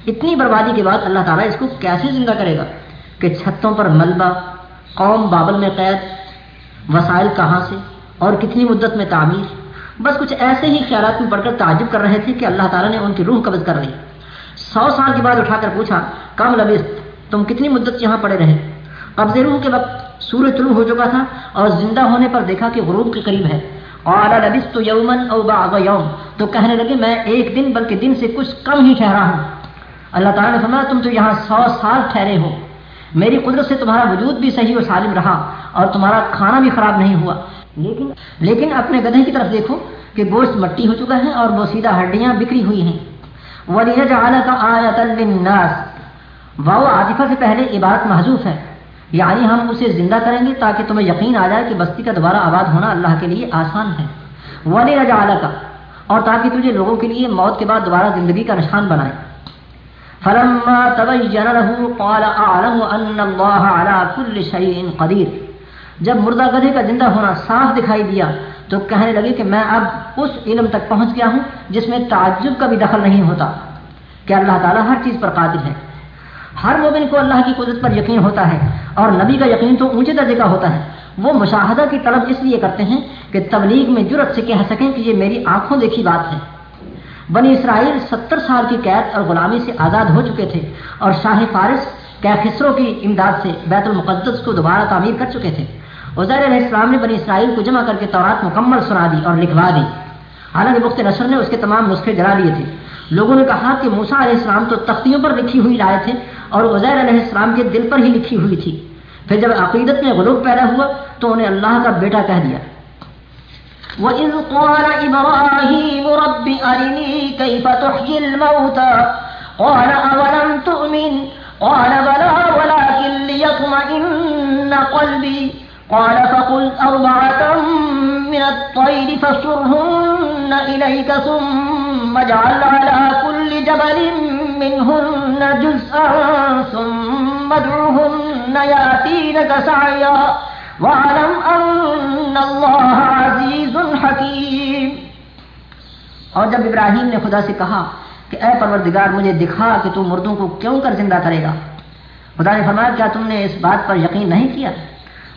اتنی بربادی کے بعد اللہ تعالیٰ اس کو کیسے زندہ کرے گا کہ چھتوں پر ملبہ، قوم بابل میں قید، وسائل کہاں سے، اور کتنی مدت میں تعمیر؟ بس کچھ ایسے ہی خیالات میں پڑھ کر تعجب کر رہے تھے کہ اللہ تعالیٰ نے ان کی روح قبض کر لی۔ سو سال کے بعد اٹھا کر پوچھا، کم لبست تم کتنی مدت یہاں پڑے رہے؟ قبض روح کے وقت سورج طلوع ہو چکا تھا اور زندہ ہونے پر دیکھا کہ غروب کے قریب ہے۔ لبست یومن او بعض یوم تو کہنے لگے، میں ایک دن بلکہ دن سے کچھ کم ہی ٹھہرا ہوں۔ اللہ تعالیٰ نے فرمایا، تم تو یہاں سو سال ٹھہرے ہو۔ میری قدرت سے تمہارا وجود بھی صحیح و سالم رہا اور تمہارا کھانا بھی خراب نہیں ہوا۔ لیکن لیکن اپنے گدھے کی طرف دیکھو کہ گوشت مٹی ہو چکا ہے اور وہ سیدھا ہڈیاں بکری ہوئی ہیں۔ واؤ عاطفہ سے پہلے عبادت محضوف ہے۔ یعنی ہم اسے زندہ کریں گے تاکہ تمہیں یقین آ جائے کہ بستی کا دوبارہ آباد ہونا اللہ کے لیے آسان ہے۔ ولی رجا کا اور تاکہ تجھے لوگوں کے لیے موت کے بعد دوبارہ زندگی کا نشان بنائے۔ فلما تبين له، قال اعلم ان الله على كل شيء قدير۔ جب مردہ گدھے کا زندہ ہونا صاف دکھائی دیا تو کہنے لگے کہ میں اب اس علم تک پہنچ گیا ہوں جس میں تعجب کا بھی دخل نہیں ہوتا، کہ اللہ تعالیٰ ہر چیز پر قادر ہے۔ ہر مومن کو اللہ کی قدرت پر یقین ہوتا ہے۔ اور نبی کا یقین تو اونچے درجے کا ہوتا ہے۔ وہ مشاہدہ کی طلب اس لیے کرتے ہیں کہ تبلیغ میں جرت سے کہہ سکیں کہ یہ میری آنکھوں دیکھی بات ہے۔ بنی اسرائیل ستر سال کی قید اور غلامی سے آزاد ہو چکے تھے اور شاہ فارس خسروں کی امداد سے بیت المقدس کو دوبارہ تعمیر کر چکے تھے۔ عزیر علیہ السلام نے بنی اسرائیل کو جمع کر کے تورات مکمل سنا دی اور لکھوا دی۔ حالانکہ مفت نشر نے اس کے تمام نسخے جلا دیے تھے۔ لوگوں نے کہا کہ موسا علیہ السلام تو تختیوں پر لکھی ہوئی لائے تھے اور عزیر علیہ السلام کے دل پر ہی لکھی ہوئی تھی۔ پھر جب عقیدت میں غلوب پیدا ہوا تو انہیں اللہ کا بیٹا کہہ دیا۔ وَإِذْ قَالَ إِبْرَاهِيمُ رَبِّ أَرِنِي كَيْفَ تُحْيِي الْمَوْتَى؟ قَالَ أَوَلَمْ تُؤْمِنْ؟ قَالَ بَلَى، وَلَكِنْ لِيَطْمَئِنَّ قَلْبِي۔ قال فقل أربعة من الطير فصرهن إليك ثم اجعل على كل جبل منهن جزءا ثم ادعهن يأتينك سعيا وعلم أن الله عزيز حكيم۔ اور جب ابراہیم نے خدا سے کہا کہ اے پروردگار، مجھے دکھا کہ تو مردوں کو کیوں کر زندہ کرے گا؟ خدا نے فرمایا، کیا تم نے اس بات پر یقین نہیں کیا؟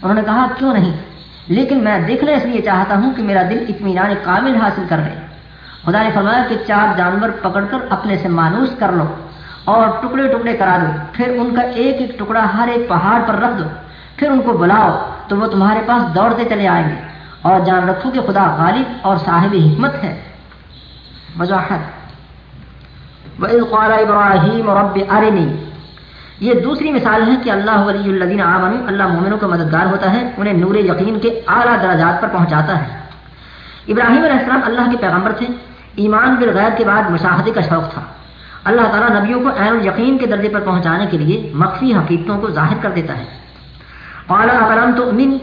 انہوں نے کہا، کیوں نہیں؟ لیکن میں دیکھنا اس لیے چاہتا ہوں کہ میرا دل اطمینان کامل حاصل کر لے۔ خدا نے فرمایا کہ چار جانور پکڑ کر اپنے سے مانوس کر لو اور ٹکڑے ٹکڑے کرا دو۔ پھر ان کا ایک ایک ٹکڑا ہر ایک پہاڑ پر رکھ دو۔ پھر ان کو بلاؤ تو وہ تمہارے پاس دوڑتے چلے آئیں گے۔ اور جان رکھو کہ خدا غالب اور صاحب حکمت ہے۔ وضاحت۔ وَإِذْ قَالَ إِبْرَاهِيمُ رَبِّ أَرِنِي۔ یہ دوسری مثال ہے کہ اللہ ولی الدین عامن اللہ مومنوں کا مددگار ہوتا ہے، انہیں نور یقین کے اعلیٰ درجات پر پہنچاتا ہے۔ ابراہیم علیہ السلام اللہ کے پیغمبر تھے۔ ایمان بالغیر کے بعد مشاہدے کا شوق تھا۔ اللہ تعالیٰ نبیوں کو عین الیقین کے درجے پر پہنچانے کے لیے مخفی حقیقتوں کو ظاہر کر دیتا ہے۔ اعلیٰ تو امین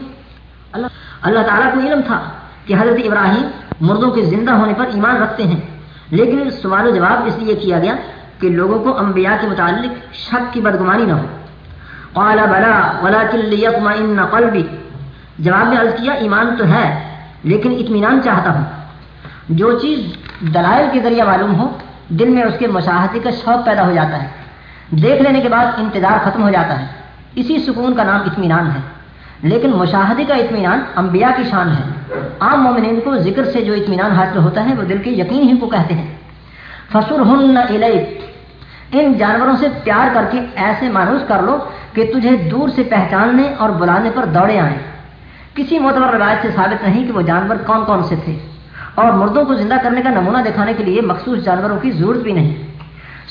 اللہ اللہ تعالیٰ کو علم تھا کہ حضرت ابراہیم مردوں کے زندہ ہونے پر ایمان رکھتے ہیں۔ لیکن سوال و جواب اس لیے کیا گیا کہ لوگوں کو انبیاء کے متعلق شک کی بدگمانی نہ ہو۔ قال بلا ولكن ليطمئن جواب میں عرض کیا، ایمان تو ہے، لیکن اطمینان چاہتا ہوں۔ جو چیز دلائل کے ذریعہ معلوم ہو، دل میں اس کے مشاہدے کا شوق پیدا ہو جاتا ہے۔ دیکھ لینے کے بعد انتظار ختم ہو جاتا ہے۔ اسی سکون کا نام اطمینان ہے۔ لیکن مشاہدے کا اطمینان انبیاء کی شان ہے۔ عام مومنین کو ذکر سے جو اطمینان حاصل ہوتا ہے، وہ دل کے یقین ہی کو کہتے ہیں۔ فصر ہن ان جانوروں سے پیار کر کے ایسے مانوس کر لو کہ تجھے دور سے پہچاننے اور بلانے پر دوڑے آئیں۔ کسی معتبر روایت سے ثابت نہیں کہ وہ جانور کون کون سے تھے۔ اور مردوں کو زندہ کرنے کا نمونہ دکھانے کے لیے مخصوص جانوروں کی ضرورت بھی نہیں۔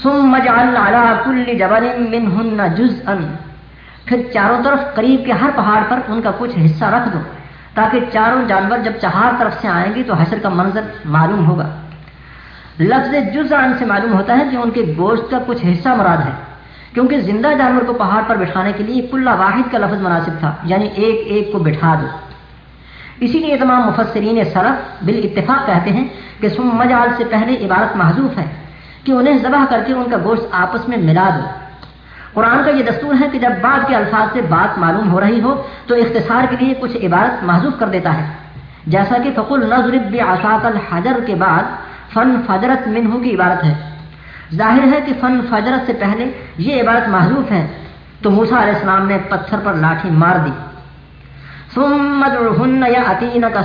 ثم جعلنا على كل جبل منهن جزءا۔ پھر چاروں طرف قریب کے ہر پہاڑ پر ان کا کچھ حصہ رکھ دو، تاکہ چاروں جانور جب چہار طرف سے آئیں گے تو حشر کا منظر معلوم ہوگا۔ لفظ جزء سے معلوم ہوتا ہے کہ ان کے گوشت کا کچھ حصہ مراد ہے، کیونکہ زندہ جانور کو پہاڑ پر بٹھانے کے لیے کل واحد کا لفظ مناسب تھا یعنی ایک ایک کو بٹھا دو۔ اسی لیے تمام مفسرین سرف بال اتفاق کہتے ہیں کہ سم مجال سے پہلے عبارت محضوف ہے کہ انہیں ذبح کر کے ان کا گوشت آپس میں ملا دو۔ قرآن کا یہ دستور ہے کہ جب بعد کے الفاظ سے بات معلوم ہو رہی ہو تو اختصار کے لیے کچھ عبارت محضوف کر دیتا ہے۔ جیسا کہ فقل نظر آساط الحجر کے بعد فن فجرت منہ کی عبارت ہے۔ ظاہر ہے کہ فن فجرت سے پہلے یہ عبارت محضوف ہے۔ تو موسا علیہ السلام نے پتھر پر لاٹھی مار دی۔ عطین کا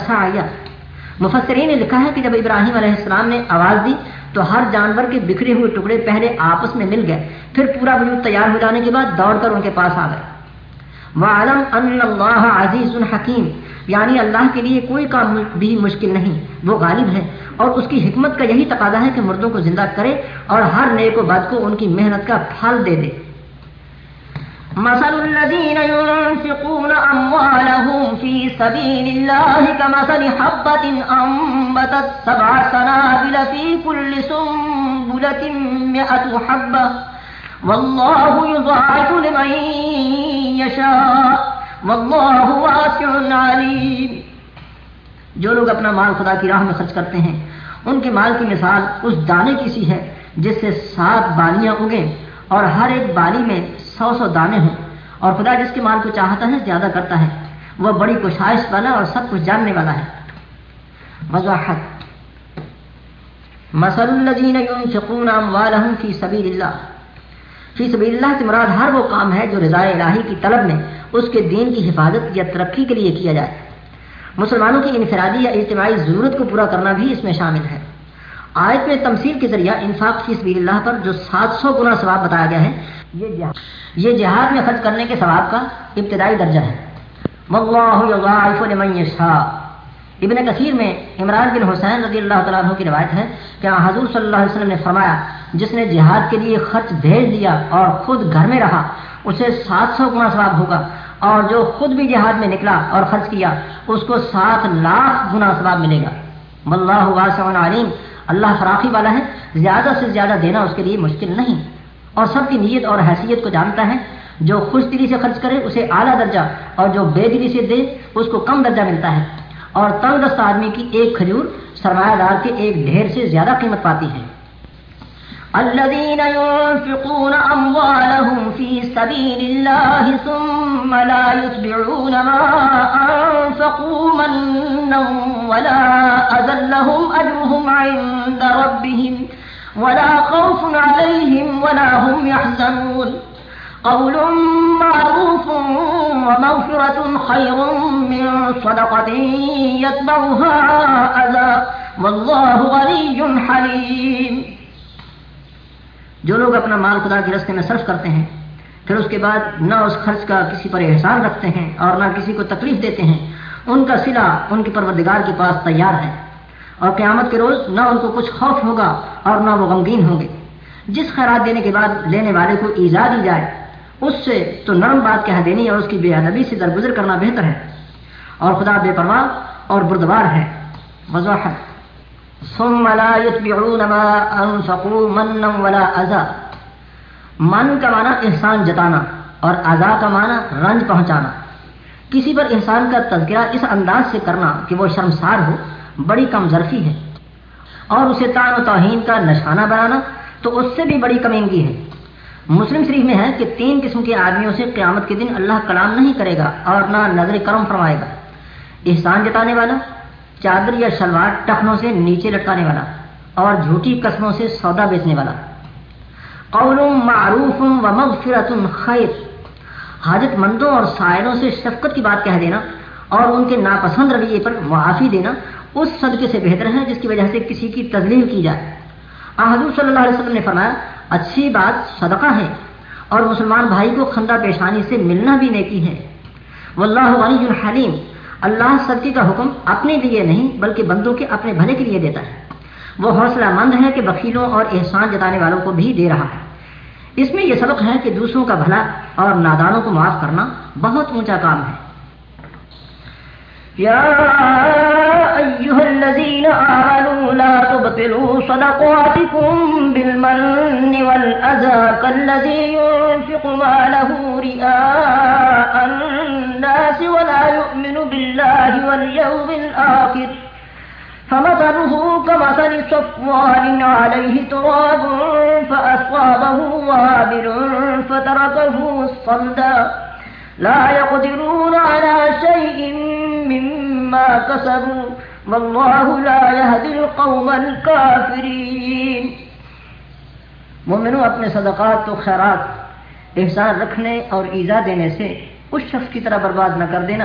مفسرین نے لکھا ہے کہ جب ابراہیم علیہ السلام نے آواز دی تو ہر جانور کے بکھرے ہوئے ٹکڑے پہلے آپس میں مل گئے، پھر پورا وجود تیار ہو جانے کے بعد دوڑ کر ان کے پاس آ گئے۔ وعلم ان اللہ عزیز الحکیم یعنی اللہ کے لیے کوئی کام بھی مشکل نہیں، وہ غالب ہے۔ اور اس کی حکمت کا یہی تقاضا ہے کہ مردوں کو زندہ کرے اور ہر نیک و بد کو ان کی محنت کا پھل دے دے۔ مثل الذين ينفقون أموالهم في سبيل الله كمثل حبة أنبتت سبع سنابل في كل سنبلة مئة حبة. والله يضاعف لمن يشاء. والله واسع عليم. جو لوگ اپنا مال خدا کی راہ میں خرچ کرتے ہیں، ان کے مال کی مثال اس دانے کی سی ہے جس سے سات بالیاں اگیں۔ اور ہر ایک بالی میں سو سو دانے ہوں۔ اور خدا جس کے مال کو چاہتا ہے، زیادہ کرتا ہے۔ وہ بڑی کشائش والا اور سب کچھ جاننے والا ہے۔ وضاحت۔ مسل الذین ينفقون اموالهم فی سبیل اللہ فی سبیل اللہ سے مراد ہر وہ کام ہے جو رضا الہی کی طلب میں اس کے دین کی حفاظت یا ترقی کے لیے کیا جائے۔ مسلمانوں کی انفرادی یا اجتماعی ضرورت کو پورا کرنا بھی اس میں شامل ہے۔ آیت میں تمثیل کے ذریعہ انفاق فی سبیل اللہ پر جو سات سو گنا ثواب بتایا گیا ہے، یہ جہاد یہ جہاد میں خرچ کرنے کے ثواب کا ابتدائی درجہ ہے۔ لمن ابن کثیر میں عمران بن حسین رضی اللہ تعالیٰ عنہ کی روایت ہے کہ حضور صلی اللہ علیہ وسلم نے فرمایا، جس نے جہاد کے لیے خرچ بھیج دیا اور خود گھر میں رہا، اسے سات سو گنا ثواب ہوگا۔ اور جو خود بھی جہاد میں نکلا اور خرچ کیا، اس کو سات لاکھ گنا ثواب ملے گا۔ واللہ واسع علیم۔ اللہ فراخی والا ہے، زیادہ سے زیادہ دینا اس کے لیے مشکل نہیں۔ اور سب کی نیت اور حیثیت کو جانتا ہے، جو خوش دلی سے خرچ کرے، اسے اعلیٰ درجہ اور جو بے دلی سے دے، اس کو کم درجہ ملتا ہے۔ اور تنگ دست آدمی کی ایک کھجور سرمایہ دار کے ایک ڈھیر سے زیادہ قیمت پاتی ہے۔ الذين ينفقون أموالهم في سبيل الله ثم لا يتبعون ما أنفقوا منا ولا أذلهم أجرهم عند ربهم ولا خوف عليهم ولا هم يحزنون. قول معروف ومغفرة خير من صدقة يتبعها أذى. والله غني حليم. جو لوگ اپنا مال خدا کے رستے میں صرف کرتے ہیں، پھر اس کے بعد نہ اس خرچ کا کسی پر احسان رکھتے ہیں اور نہ کسی کو تکلیف دیتے ہیں۔ ان کا سلا ان کے پروردگار کے پاس تیار ہے۔ اور قیامت کے روز نہ ان کو کچھ خوف ہوگا اور نہ وہ غمگین ہوں گے۔ جس خیرات دینے کے بعد لینے والے کو ایزا دی جائے، اس سے تو نرم بات کہہ دینی اور اس کی بے ادبی سے درگزر کرنا بہتر ہے۔ اور خدا بے پرواہ اور بردوار ہے۔ وضاحت۔ من کا معنی احسان جتانا اور ازا کا معنی رنج پہنچانا. کسی پر انسان کا تذکرہ اس انداز سے کرنا کہ وہ شرمسار ہو، بڑی کم ظرفی ہے اور اسے تان و توہین کا نشانہ بنانا تو اس سے بھی بڑی کمینگی ہے۔ مسلم شریف میں ہے کہ تین قسم کے آدمیوں سے قیامت کے دن اللہ کلام نہیں کرے گا اور نہ نظر کرم فرمائے گا۔ احسان جتانے والا چادر یا شلوار ٹخنوں سے نیچے لٹکانے والا اور جھوٹی قسموں سے سودا بیچنے والا۔ قول معروف و مغفرت خیر۔ حاجت مندوں اور سائروں سے شفقت کی بات کہہ دینا اور ان کے ناپسند رویے پر معافی دینا اس صدقے سے بہتر ہے جس کی وجہ سے کسی کی تزلیل کی جائے۔ حضور صلی اللہ علیہ وسلم نے فرمایا، اچھی بات صدقہ ہے اور مسلمان بھائی کو خندہ پیشانی سے ملنا بھی نیکی ہے۔ واللہ غنی الحلیم اللہ صدقے کا حکم اپنے لیے نہیں بلکہ بندوں کے اپنے بھلے کے لیے دیتا ہے۔ وہ حوصلہ مند ہے کہ بخیلوں اور احسان جتانے والوں کو بھی دے رہا ہے۔ اس میں یہ سبق ہے کہ دوسروں کا بھلا اور نادانوں کو معاف کرنا بہت اونچا کام ہے۔ يا أيها الذين آمنوا لا تبطلوا صدقاتكم بالمن والأذى كالذي ينفق ماله رئاء الناس ولا يؤمن بالله واليوم الآخر فمثله كمثل صفوان عليه تراب فأصابه وابل فتركه صلدا لا يقدرون على شيء مما كسبوا والله لا يهدي القوم الكافرين مومنوں اپنے صدقات و خیرات احسان رکھنے اور ایزا دینے سے اس شخص کی طرح برباد نہ کر دینا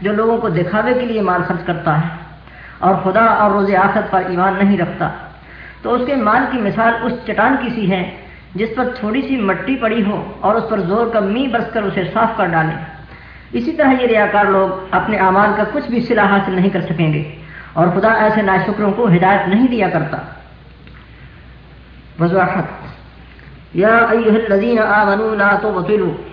جو لوگوں کو دکھاوے کے لیے مال خرچ کرتا ہے اور خدا اور روز آخر پر ایمان نہیں رکھتا۔ تو اس کے مال کی مثال اس چٹان کی سی ہے جس پر تھوڑی سی مٹی پڑی ہو اور اس پر زور کا می برس کر اسے صاف کر ڈالیں۔ اسی طرح یہ ریاکار لوگ اپنے اعمال کا کچھ بھی صلاح حاصل نہیں کر سکیں گے اور خدا ایسے ناشکروں کو ہدایت نہیں دیا کرتا۔ وضاحت۔ یا الذین آمنوا لا تبطلوا۔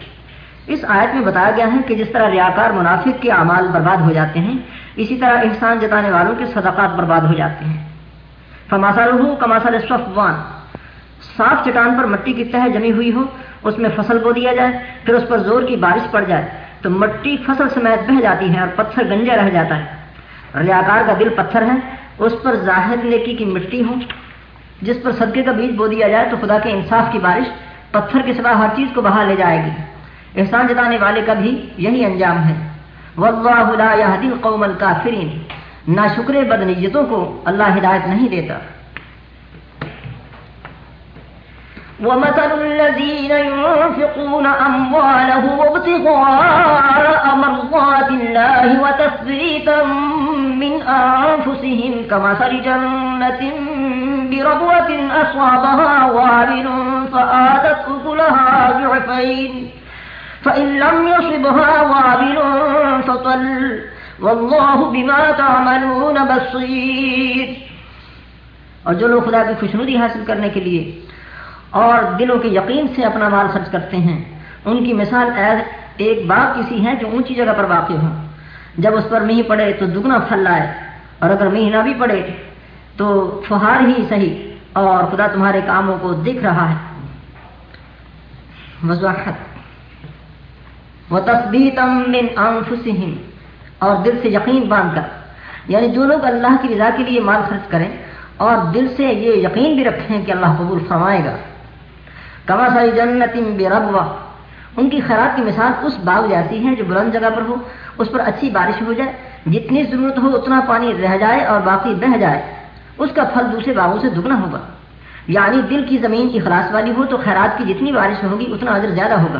اس آیت میں بتایا گیا ہے کہ جس طرح ریاکار منافق کے اعمال برباد ہو جاتے ہیں، اسی طرح احسان جتانے والوں کے صدقات برباد ہو جاتے ہیں۔ فماسا کماسل صفوان صاف چٹان پر مٹی کی تہ جمی ہوئی ہو، اس میں فصل بو دیا جائے، پھر اس پر زور کی بارش پڑ جائے، تو مٹی فصل سمیت بہ جاتی ہے اور پتھر گنجا رہ جاتا ہے۔ ریاکار کا دل پتھر ہے، اس پر ظاہر نیکی کی مٹی ہو۔ جس پر صدقے کا بیج بو دیا جائے تو خدا کے انصاف کی بارش پتھر کے سوا ہر چیز کو بہا لے جائے گی۔ احسان جتانے والے کا بھی یہی انجام ہے۔ واللہ لا يهدي القوم الكافرين ناشکر بدنیتوں کو اللہ ہدایت نہیں دیتا۔ ومثل الذين ينفقون أموالهم ابتغاء مرضات الله وتثبيتا من أنفسهم كمثل جنة بربوة أصابها وابل فآتت أكلها ضعفين فإن لم يصبها وابل فطل والله بما تعملون بصير۔ اور جو لوگ خدا کی خوشنودی حاصل کرنے کے لیے اور دلوں کے یقین سے اپنا مال خرچ کرتے ہیں، ان کی مثال ایک باغ کسی ہے جو اونچی جگہ پر واقع ہو جب اس پر میہ پڑے تو دگنا پھل لائے اور اگر میہ نہ بھی پڑے تو فہار ہی صحیح اور خدا تمہارے کاموں کو دیکھ رہا ہے۔ وضاحت۔ وہ من انفسهم اور دل سے یقین باندھ کر۔ یعنی جو لوگ اللہ کی رضا کے لیے مال خرچ کریں اور دل سے یہ یقین بھی رکھیں کہ اللہ قبول فرمائے گا۔ کما ساری جنت بے ان کی خیرات کی مثال اس باغ جاتی ہے جو بلند جگہ پر ہو، اس پر اچھی بارش ہو جائے، جتنی ضرورت ہو اتنا پانی رہ جائے اور باقی بہ جائے۔ اس کا پھل دوسرے باغوں سے دگنا ہوگا۔ یعنی دل کی زمین کی خلاص والی ہو تو خیرات کی جتنی بارش ہوگی، اتنا اجر زیادہ ہوگا۔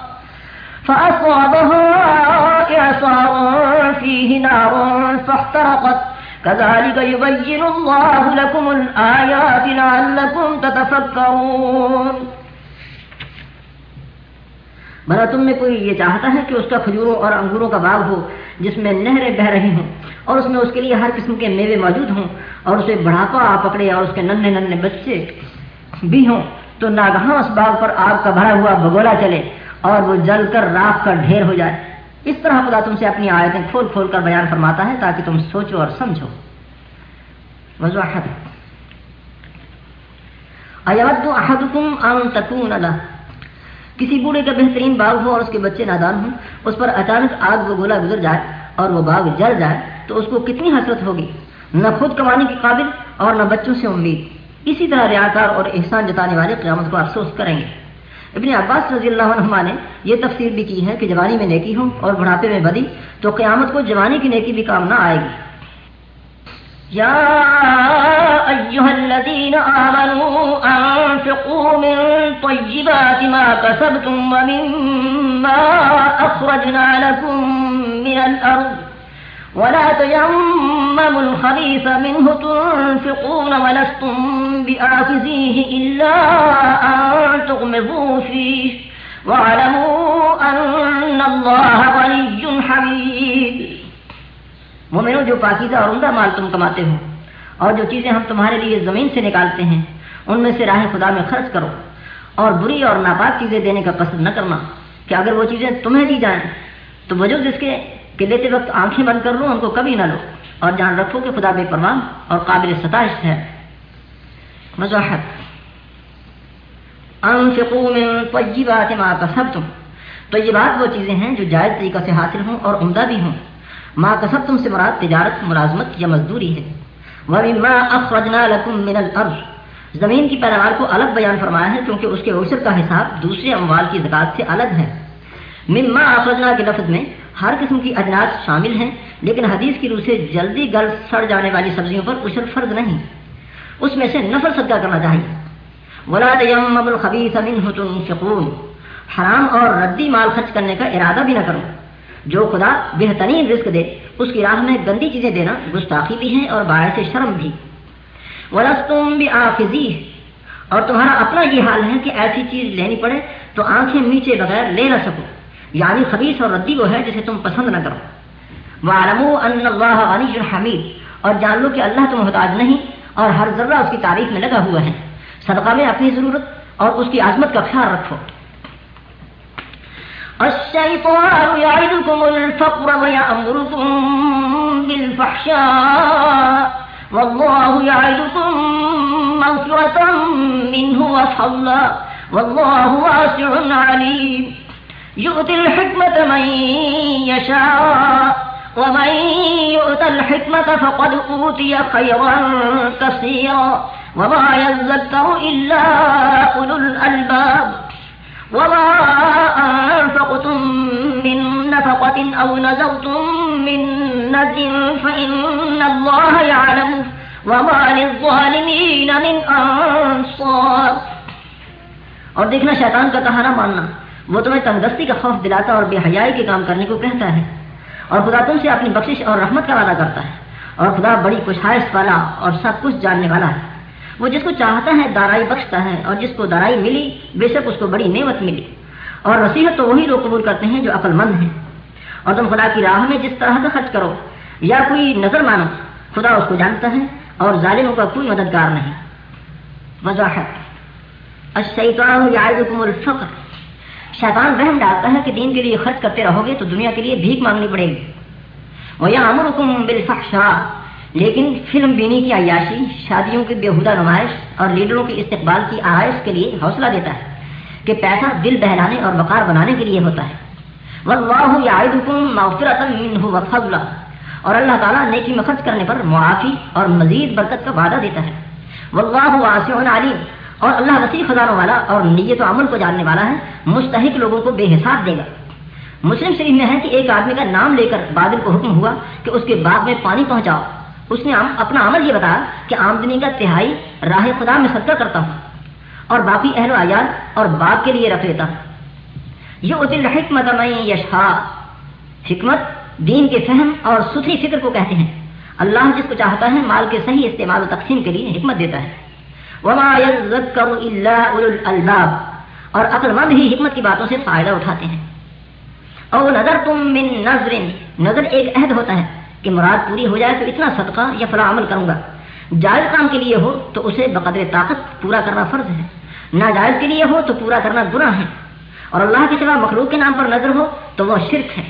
فأصابها إعصار فيه نار فاحترقت. كذلك يبين الله لكم الآيات لعلكم تتفكرون. بھلا تم میں کوئی یہ چاہتا ہے کہ اس کا کھجوروں اور انگوروں کا باغ ہو جس میں نہریں بہ رہی ہوں اور اس میں اس کے لیے ہر قسم کے میوے موجود ہوں اور اسے بڑھاپا پکڑے اور اس کے ننے ننے بچے بھی ہوں تو ناگہاں اس باغ پر آگ کا بھرا ہوا بگولا چلے اور وہ جل کر راک کا ڈھیر ہو جائے۔ اس طرح خدا تم سے اپنی آیتیں کھول کھول کر بیان فرماتا ہے تاکہ تم سوچو اور سمجھو۔ وضاحت۔ کسی بوڑھے کا بہترین باغ ہو اور اس کے بچے نادان ہوں، اس پر اچانک آگ و گولا گزر جائے اور وہ باغ جل جائے تو اس کو کتنی حسرت ہوگی؟ نہ خود کمانے کے قابل اور نہ بچوں سے امید۔ اسی طرح ریاکار اور احسان جتانے والے قیامت کو افسوس کریں گے۔ ابن عباس رضی اللہ عنہ نے یہ تفسیر بھی کی ہے کہ جوانی میں نیکی ہو اور بڑھاپے میں بدی تو قیامت کو جوانی کی نیکی بھی کام نہ آئے گی۔ يا أيها الذين آمنوا أنفقوا من طيبات ما كسبتم ومما أخرجنا لكم من الأرض ولا تيمموا الخبيث منه تنفقون ولستم بآخذيه إلا أن تغمضوا فيه واعلموا أن الله غني حميد. مومنو جو پاکیزہ اور عمدہ مال تم کماتے ہو اور جو چیزیں ہم تمہارے لیے زمین سے نکالتے ہیں، ان میں سے راہ خدا میں خرچ کرو اور بری اور ناپاک چیزیں دینے کا پسند نہ کرنا کہ اگر وہ چیزیں تمہیں دی جائیں، تو وجہ جس کے کہ لیتے وقت آنکھیں بند کر لو، ان کو کبھی نہ لو۔ اور جان رکھو کہ خدا بے پرواہ اور قابل ستائش ہے۔ وضاحت۔ تو یہ بات وہ چیزیں ہیں جو جائز طریقہ سے حاصل ہوں اور عمدہ بھی ہوں۔ ماں کسب تم سے مراد تجارت ملازمت یا مزدوری ہے۔ من الارض۔ زمین کی پیداوار کو الگ بیان فرمایا ہے کیونکہ اس کے اوسر کا حساب دوسرے اموال کی زکات سے الگ ہے۔ مما اخرجنا کے لفظ میں ہر قسم کی اجناس شامل ہیں، لیکن حدیث کی روح سے جلدی گل سڑ جانے والی سبزیوں پر اشر فرض نہیں۔ اس میں سے نفر صدقہ کرنا چاہیے۔ ولا الخبيث منه تنفقون۔ حرام اور ردی مال خرچ کرنے کا ارادہ بھی نہ کرو۔ جو خدا بہترین رزق دے، اس کی راہ میں گندی چیزیں دینا گستاخی بھی ہے اور باعث شرم بھی۔ ولستم بھی اور تمہارا اپنا یہ حال ہے کہ ایسی چیز لینی پڑے تو آنکھیں نیچے بغیر لے نہ سکو۔ یعنی خبیص اور ردی وہ ہے جسے تم پسند نہ کرو۔ وعلموا ان اللہ غنی حمید اور جان لو کہ اللہ تو محتاج نہیں اور ہر ذرہ اس کی تعریف میں لگا ہوا ہے۔ صدقہ میں اپنی ضرورت اور اس کی عظمت کا خیال رکھو۔ الشيطان يعدكم الفقر ويأمركم بالفحشاء۔ والله يعدكم مغفرة منه وفضلا۔ والله واسع عليم۔ يؤتي الحكمة من يشاء، ومن يؤت الحكمة فقد أوتي خيرا كثيرا، وما يذكر إلا أولو الألباب. وما أنفقتم من نفقة أو نزرتم من نزر فإن الله يعلم، وما للظالمين من أنصار. اور دیکھنا شیطان کا کہا نہ ماننا۔ وہ تمہیں تنگستی کا خوف دلاتا اور بے حیائی کے کام کرنے کو کہتا ہے اور خدا تم سے اپنی بخشش اور رحمت کا وعدہ کرتا ہے اور خدا بڑی خوشحائش والا اور سب کچھ جاننے والا ہے۔ وہ جس کو چاہتا ہے دارائی بخشتا ہے اور جس کو دارائی ملی، بے شک اس کو بڑی نعمت ملی۔ اور نصیحت تو وہی لوگ قبول کرتے ہیں جو عقل مند ہیں۔ اور تم خدا کی راہ میں جس طرح کا خرچ کرو یا کوئی نظر مانو، خدا اس کو جانتا ہے اور ظالموں کا کوئی مددگار نہیں۔ وضاحت۔ الفقر۔ شیطان رحم ڈالتا ہے کہ دین کے لیے خرچ کرتے رہو گے تو دنیا کے لیے بھیک مانگنی پڑے گی۔ وہ یا امر حکم لیکن فلم بینی کی عیاشی شادیوں کی بےحدہ نمائش اور لیڈروں کے استقبال کی آرائش کے لیے حوصلہ دیتا ہے کہ پیسہ دل بہلانے اور وقار بنانے کے لیے ہوتا ہے۔ اور اللہ تعالیٰ نیکی میں خرچ کرنے پر معافی اور مزید برکت کا وعدہ دیتا ہے۔ واللہ واسع علیم اور اللہ وسیع خزانوں والا اور نیت و عمل کو جاننے والا ہے، مستحق لوگوں کو بے حساب دے گا۔ مسلم شریف میں ہے کہ ایک آدمی کا نام لے کر بادل کو حکم ہوا کہ اس کے باغ میں پانی پہنچاؤ۔ اس نے اپنا عمل یہ بتایا کہ آمدنی کا تہائی راہ خدا میں صدقہ کرتا ہوں اور باقی اہل و اور باغ کے لیے رکھ لیتا۔ ہوں یہ اتل حکمت یشا حکمت دین کے فہم اور ستھری فکر کو کہتے ہیں۔ اللہ جس کو چاہتا ہے مال کے صحیح استعمال و تقسیم کے لیے حکمت دیتا ہے۔ وما الباب اور عقل مند ہی حکمت کی باتوں سے فائدہ اٹھاتے ہیں۔ اور نظر تم من نظر نظر ایک عہد ہوتا ہے کہ مراد پوری ہو جائے تو اتنا صدقہ یا فلاں عمل کروں گا۔ جائز کام کے لیے ہو تو اسے بقدر طاقت پورا کرنا فرض ہے۔ ناجائز کے لیے ہو تو پورا کرنا گناہ ہے۔ اور اللہ کے سوا مخلوق کے نام پر نظر ہو تو وہ شرک ہے۔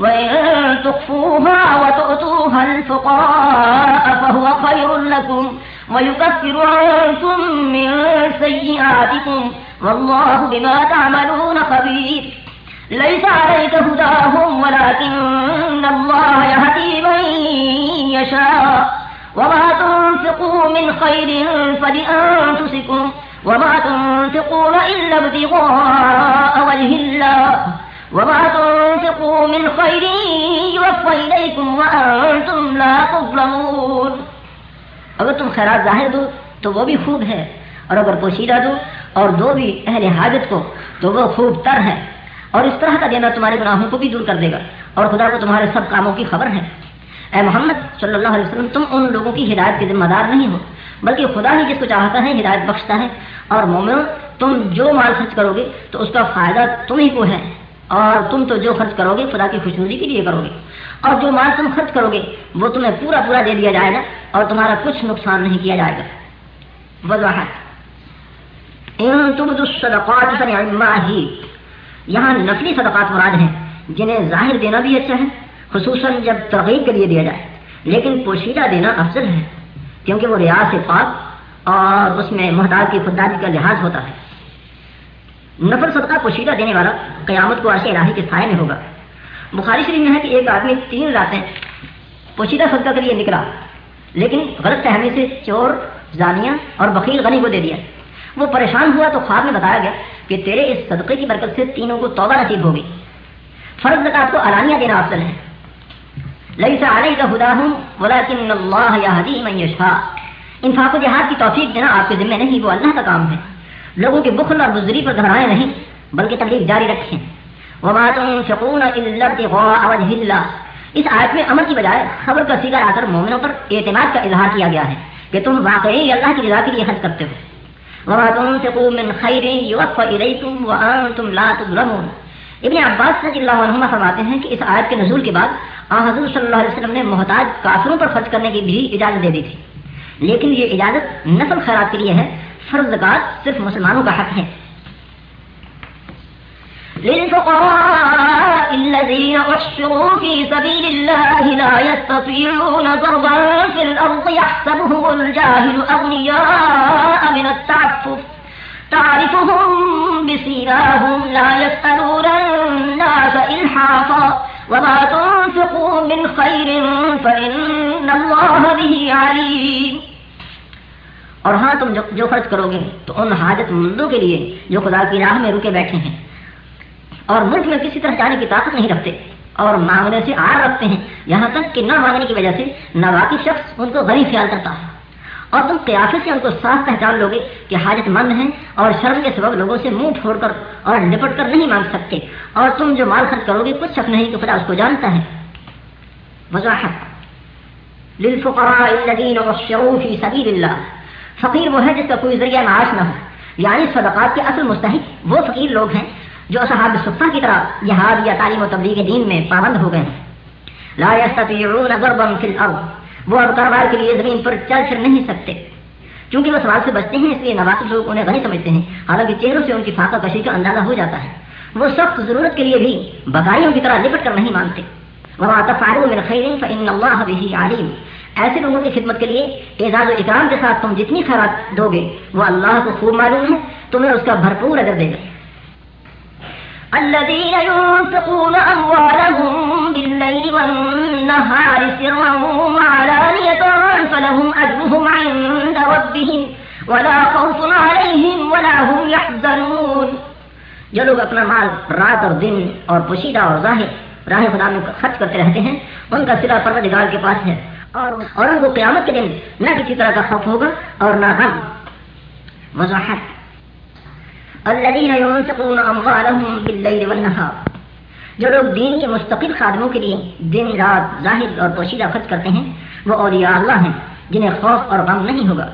وإن تخفوها وتؤتوها الفقراء فهو خير لكم ويكفر عنكم من سيئاتكم والله بما تعملون خبير ليس عليك هداهم ولكن الله يهدي من يشاء وما تنفقوا من خير فلأنفسكم وما تنفقون إلا ابتغاء وجه الله وما تنفقوا من خير يوفى إليكم وأنتم لا تظلمون۔ اگر تم خیرات ظاہر دو، تو وہ بھی خوب ہے۔ اور اگر پوشیدہ دو، اور دو بھی اہل حاجت کو، تو وہ خوب تر ہے۔ اور اس طرح کا دینا تمہارے گناہوں کو بھی دور کر دے گا۔ اور خدا کو تمہارے سب کاموں کی خبر ہے۔ اے محمد صلی اللہ علیہ وسلم، تم ان لوگوں کی ہدایت کے ذمہ دار نہیں ہو، بلکہ خدا ہی جس کو چاہتا ہے ہدایت بخشتا ہے۔ اور مومن تم جو مال خرچ کرو گے، تو اس کا فائدہ تم ہی کو ہے۔ اور تم تو جو خرچ کرو گے خدا کی خوشنودی کے لیے کرو گے۔ اور جو مال تم خرچ کرو گے، وہ تمہیں پورا پورا دے دیا جائے گا اور تمہارا کچھ نقصان نہیں کیا جائے گا۔ وضاحت۔ صدقات یہاں نفلی صدقات مراد ہیں، جنہیں ظاہر دینا بھی اچھا ہے، خصوصاً جب ترغیب کے لیے دیا جائے۔ لیکن پوشیدہ دینا افضل ہے، کیونکہ وہ ریاض سے پاک اور اس میں محتاط کی خودداری کا لحاظ ہوتا ہے۔ نفل صدقہ پوشیدہ دینے والا قیامت کو عرش الہی کے سائے میں ہوگا۔ بخاری شریف میں ہے کہ ایک آدمی تین راتیں پوشیدہ صدقہ کے لیے نکلا، لیکن غلط فہمی سے چور زانیہ اور بخیل غنی کو دے دیا۔ وہ پریشان ہوا تو خواب میں بتایا گیا کہ تیرے اس صدقے کی برکت سے تینوں کو توبہ نصیب ہوگی۔ فرض زکات کو علانیہ دینا افضل ہے۔ ليس عليك هداهم ولكن الله يهدي من يشاء انفاق و جہاد کی توفیق دینا آپ کے ذمہ نہیں، وہ اللہ کا کام ہے۔ لوگوں کے بخل اور بزری پر گھبرائے نہیں، بلکہ تکلیف جاری رکھیں۔ وما تنفقون الا ابتغاء وجه الله۔ اس آیت میں امر کی بجائے خبر کا سیگا آ کر مومنوں پر اعتماد کا اظہار کیا گیا ہے کہ تم واقعی اللہ کی رضا کے لیے خرچ کرتے ہو۔ وما تنفقوا من خير يوفى اليكم وانتم لا تظلمون۔ ابن عباس رضی اللہ عنہ فرماتے ہیں کہ اس آیت کے نزول کے بعد حضور صلی اللہ علیہ وسلم نے محتاج کافروں پر خرچ کرنے کی بھی اجازت دے دی تھی۔ لیکن یہ اجازت نسل خیرات کے لیے ہے فرض زکات صرف مسلمانوں کا حق ہے۔ للفقراء الذين أحشروا في سبيل الله لا يستطيعون ضربا في الأرض، يحسبهم الجاهل أغنياء من التعفف. تعرفهم بسيراهم لا يسألون الناس إلحافا. وما تنفقوا من خير فإن الله به عليم. اور ہاں تم جو خرچ کرو گے، تو ان حاجت مندوں کے لیے جو خدا کی راہ میں رکے بیٹھے ہیں۔ اور ملک میں کسی طرح جانے کی طاقت نہیں رکھتے۔ اور مانگنے سے آر رکھتے ہیں۔ یہاں تک کہ نہ مانگنے کی وجہ سے نواقی شخص ان کو غریب خیال کرتا ہے۔ اور تم قیافے سے ان کو صاف پہچان لو گے کہ حاجت مند ہیں اور شرم کے سبب لوگوں سے منہ پھوڑ کر اور لپٹ کر نہیں مانگ سکتے۔ اور تم جو مال خرچ کرو گے، کچھ شک نہیں کہ خدا اس کو جانتا ہے۔ وضاحت۔ للفقراء الذين وشروا في سبيل الله فقیر وہ ہے جس کا کوئی ذریعہ معاش نہ ہو۔ یعنی صدقات کے اصل مستحق وہ فقیر لوگ ہیں جو صحاب صفحہ کی طرح جہاد یا تعلیم و تبلیغ دین میں پابند ہو گئے ہیں۔ لا يستطيعون ضربا في الارض۔ وہ اب کاروبار کے لیے زمین پر چل پھر نہیں سکتے۔ کیونکہ وہ سوال سے بچتے ہیں، اس لیے نواقف لوگ انہیں غنی سمجھتے ہیں۔ حالانکہ چہروں سے ان کی فاقہ کشی کا اندازہ ہو جاتا ہے۔ وہ سخت ضرورت کے لیے بھی بکائیوں کی طرح لپٹ کر نہیں مانتے عالم ایسے لوگوں کی خدمت کے لیے اعزاز و اکرام کے ساتھ تم جتنی خیرات دو گے وہ اللہ کو خوب معلوم ہے، تمہیں اس کا بھرپور اگر دے گا۔ الذين ينفقون أموالهم بالليل والنهار سرا وعلانية فلهم أجرهم عند ربهم ولا خوف عليهم ولا هم يحزنون جو لوگ اپنا مال رات اور دن اور پوشیدہ اور ظاہر راہ خدا میں خرچ کرتے رہتے ہیں، ان کا سرا پروردگار کے پاس ہے۔ اور اور ان کو قیامت کے دن نہ کسی طرح کا خوف ہوگا اور نہ غم. وضاحت. الذين ينفقون اموالهم بالليل والنهار جو لوگ دین کے مستقل خادموں کے لیے دن رات ظاہر اور پوشیدہ خرچ کرتے ہیں، وہ اولیاء اللہ ہیں، جنہیں خوف اور غم نہیں ہوگا.